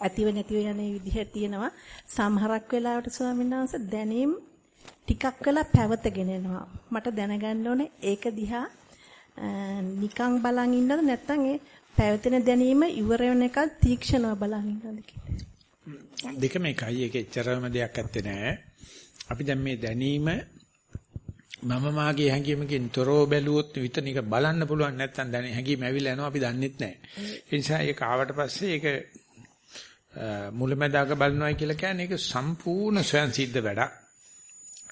ඇතිව නැතිව යන විදිහ තියෙනවා සමහරක් වෙලාවට ස්වාමීන් වහන්සේ දැනීම ටිකක් වෙලා පැවතගෙන එනවා මට දැනගන්න ඕනේ ඒක දිහා නිකන් බලන් ඉන්නද නැත්නම් ඒ පැවතෙන දැනීම ඉවර වෙන එක තීක්ෂණව බලන් ඉන්නද කියලා. දෙකම එකයි. ඒක එච්චරම දෙයක් ඇත්තේ නෑ. අපි දැන් මේ දැනීම මම මාගේ හැඟීමකින් තොරව බැලුවොත් විතරනික බලන්න පුළුවන් නැත්නම් දැන හැඟීම ඇවිල්ලා යනවා අපි දන්නෙත් නෑ. ඒ නිසා ඒක ආවට පස්සේ ඒක මුලැමැදාක බලනවා කියලා කියන්නේ ඒක සම්පූර්ණ ස්වයන් සිද්ධ වැඩක්.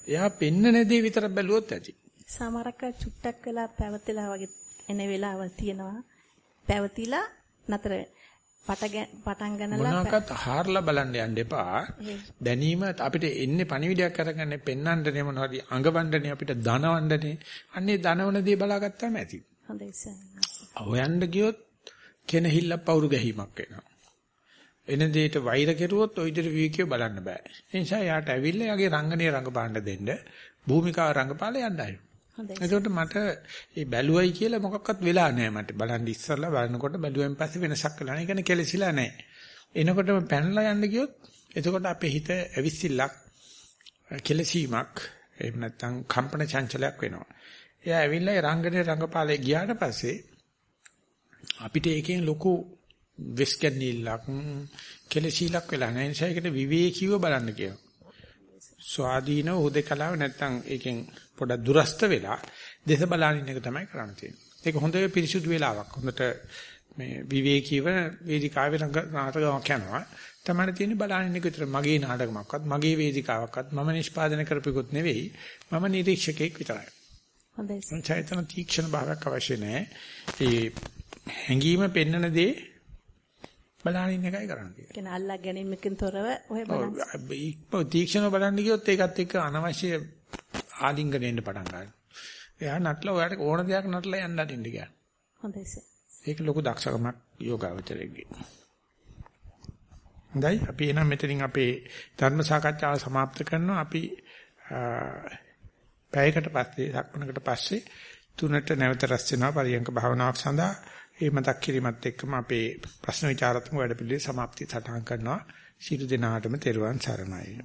එයා පෙන්නන දේ විතර බැලුවොත් ඇති. සමහරක් චුට්ටක් වෙලා පැවතිලා වගේ එන වෙලාවල් තියෙනවා. පැවතිලා නතර පටන් ගන්නලා මොනවාකට හාරලා බලන්න යන්න එපා. දැනීම අපිට එන්නේ පණිවිඩයක් අරගෙන පෙන්වන්නනේ මොනවද අඟවන්නනේ අපිට ධනවන්නනේ. අන්නේ ධනවන දේ බලාගත්තාම ඇති. හොඳයි සර්. හොයන්න ගියොත් කෙනහිල්ල පවුරු ගැහිමක් වෙනවා. එන දෙයට වෛර කෙරුවොත් ඔය විදිහට විවිකේ බලන්න බෑ. ඒ නිසා යාට ඇවිල්ලා යාගේ රංගනීය රංගපාන්න දෙන්න භූමිකාව රංගපාලා යන්නයි. එතකොට මට මේ බැලුවයි කියලා මොකක්වත් වෙලා නැහැ මට. බලන් ඉස්සරලා බලනකොට බැලුවෙන් පස්සේ වෙනසක් වෙලා නැහැ. ඒ කියන්නේ කෙලසිලා නැහැ. එනකොටම පැනලා යන්න ගියොත් එතකොට අපේ හිත ඇවිස්සිල්ලක් කෙලසීමක් එහෙම නැත්නම් කම්පන චංචලයක් වෙනවා. එයා ඇවිල්ලා ඒ රංගනේ රංගපාලේ ගියාට පස්සේ අපිට ඒකෙන් ලොකු වෙස්කන්නීලක් කෙලසීලක් වෙලා නැහැ. ඒ නිසා ඒකට විවේකීව බලන්න කියනවා. ස්වාධීනව හුදකලාව නැත්නම් ඒකෙන් පොඩක් දුරස්ත වෙලා දේශ බලනින් එක තමයි කරන්න තියෙන්නේ. ඒක හොඳ පිරිසුදු වෙලාවක්. හොඳට මේ විවේකීව වේදිකාවේ නාටකයක් යනවා. තමයි තියෙන්නේ බලනින් එක විතර මගේ නාටකමක්වත් මගේ වේදිකාවක්වත් මම නිෂ්පාදනය කරපිකුත් නෙවෙයි. මම නිරීක්ෂකෙක් විතරයි. හොඳයි. චෛතන තීක්ෂණ භාවයක් අවශ්‍ය නැහැ. ඒ හැංගීම පෙන්නන දේ බලනින් එකයි කරන්න තියෙන්නේ. කියන අල්ලා ගැනීමකින් තොරව ඔය බලන්න. ඔව් තීක්ෂණ බලන්න ගියොත් ඒකත් එක්ක අනවශ්‍ය ආලිංගනෙන්න පටන් ගන්නවා. එයා නටලා ඔයාට ඕන දෙයක් නටලා යන්න අරින්න කියන්නේ. හොඳයි සර්. ඒක ලොකු දක්ෂකමක් යෝගාවචරයේ. හොඳයි අපි එහෙනම් මෙතනින් අපේ ධර්ම සාකච්ඡාව સમાપ્ત කරනවා. අපි පැයකට පස්සේ සක්මනකට පස්සේ තුනට නැවත රැස් වෙනවා පරියංක භාවනාවක් සඳහා ඒ මතක් කිරීමත් එක්කම අපේ ප්‍රශ්න විචාරාත්මක වැඩපිළිවෙල સમાප්තිය සටහන් කරනවා. සියලු දෙනාටම තෙරුවන් සරණයි.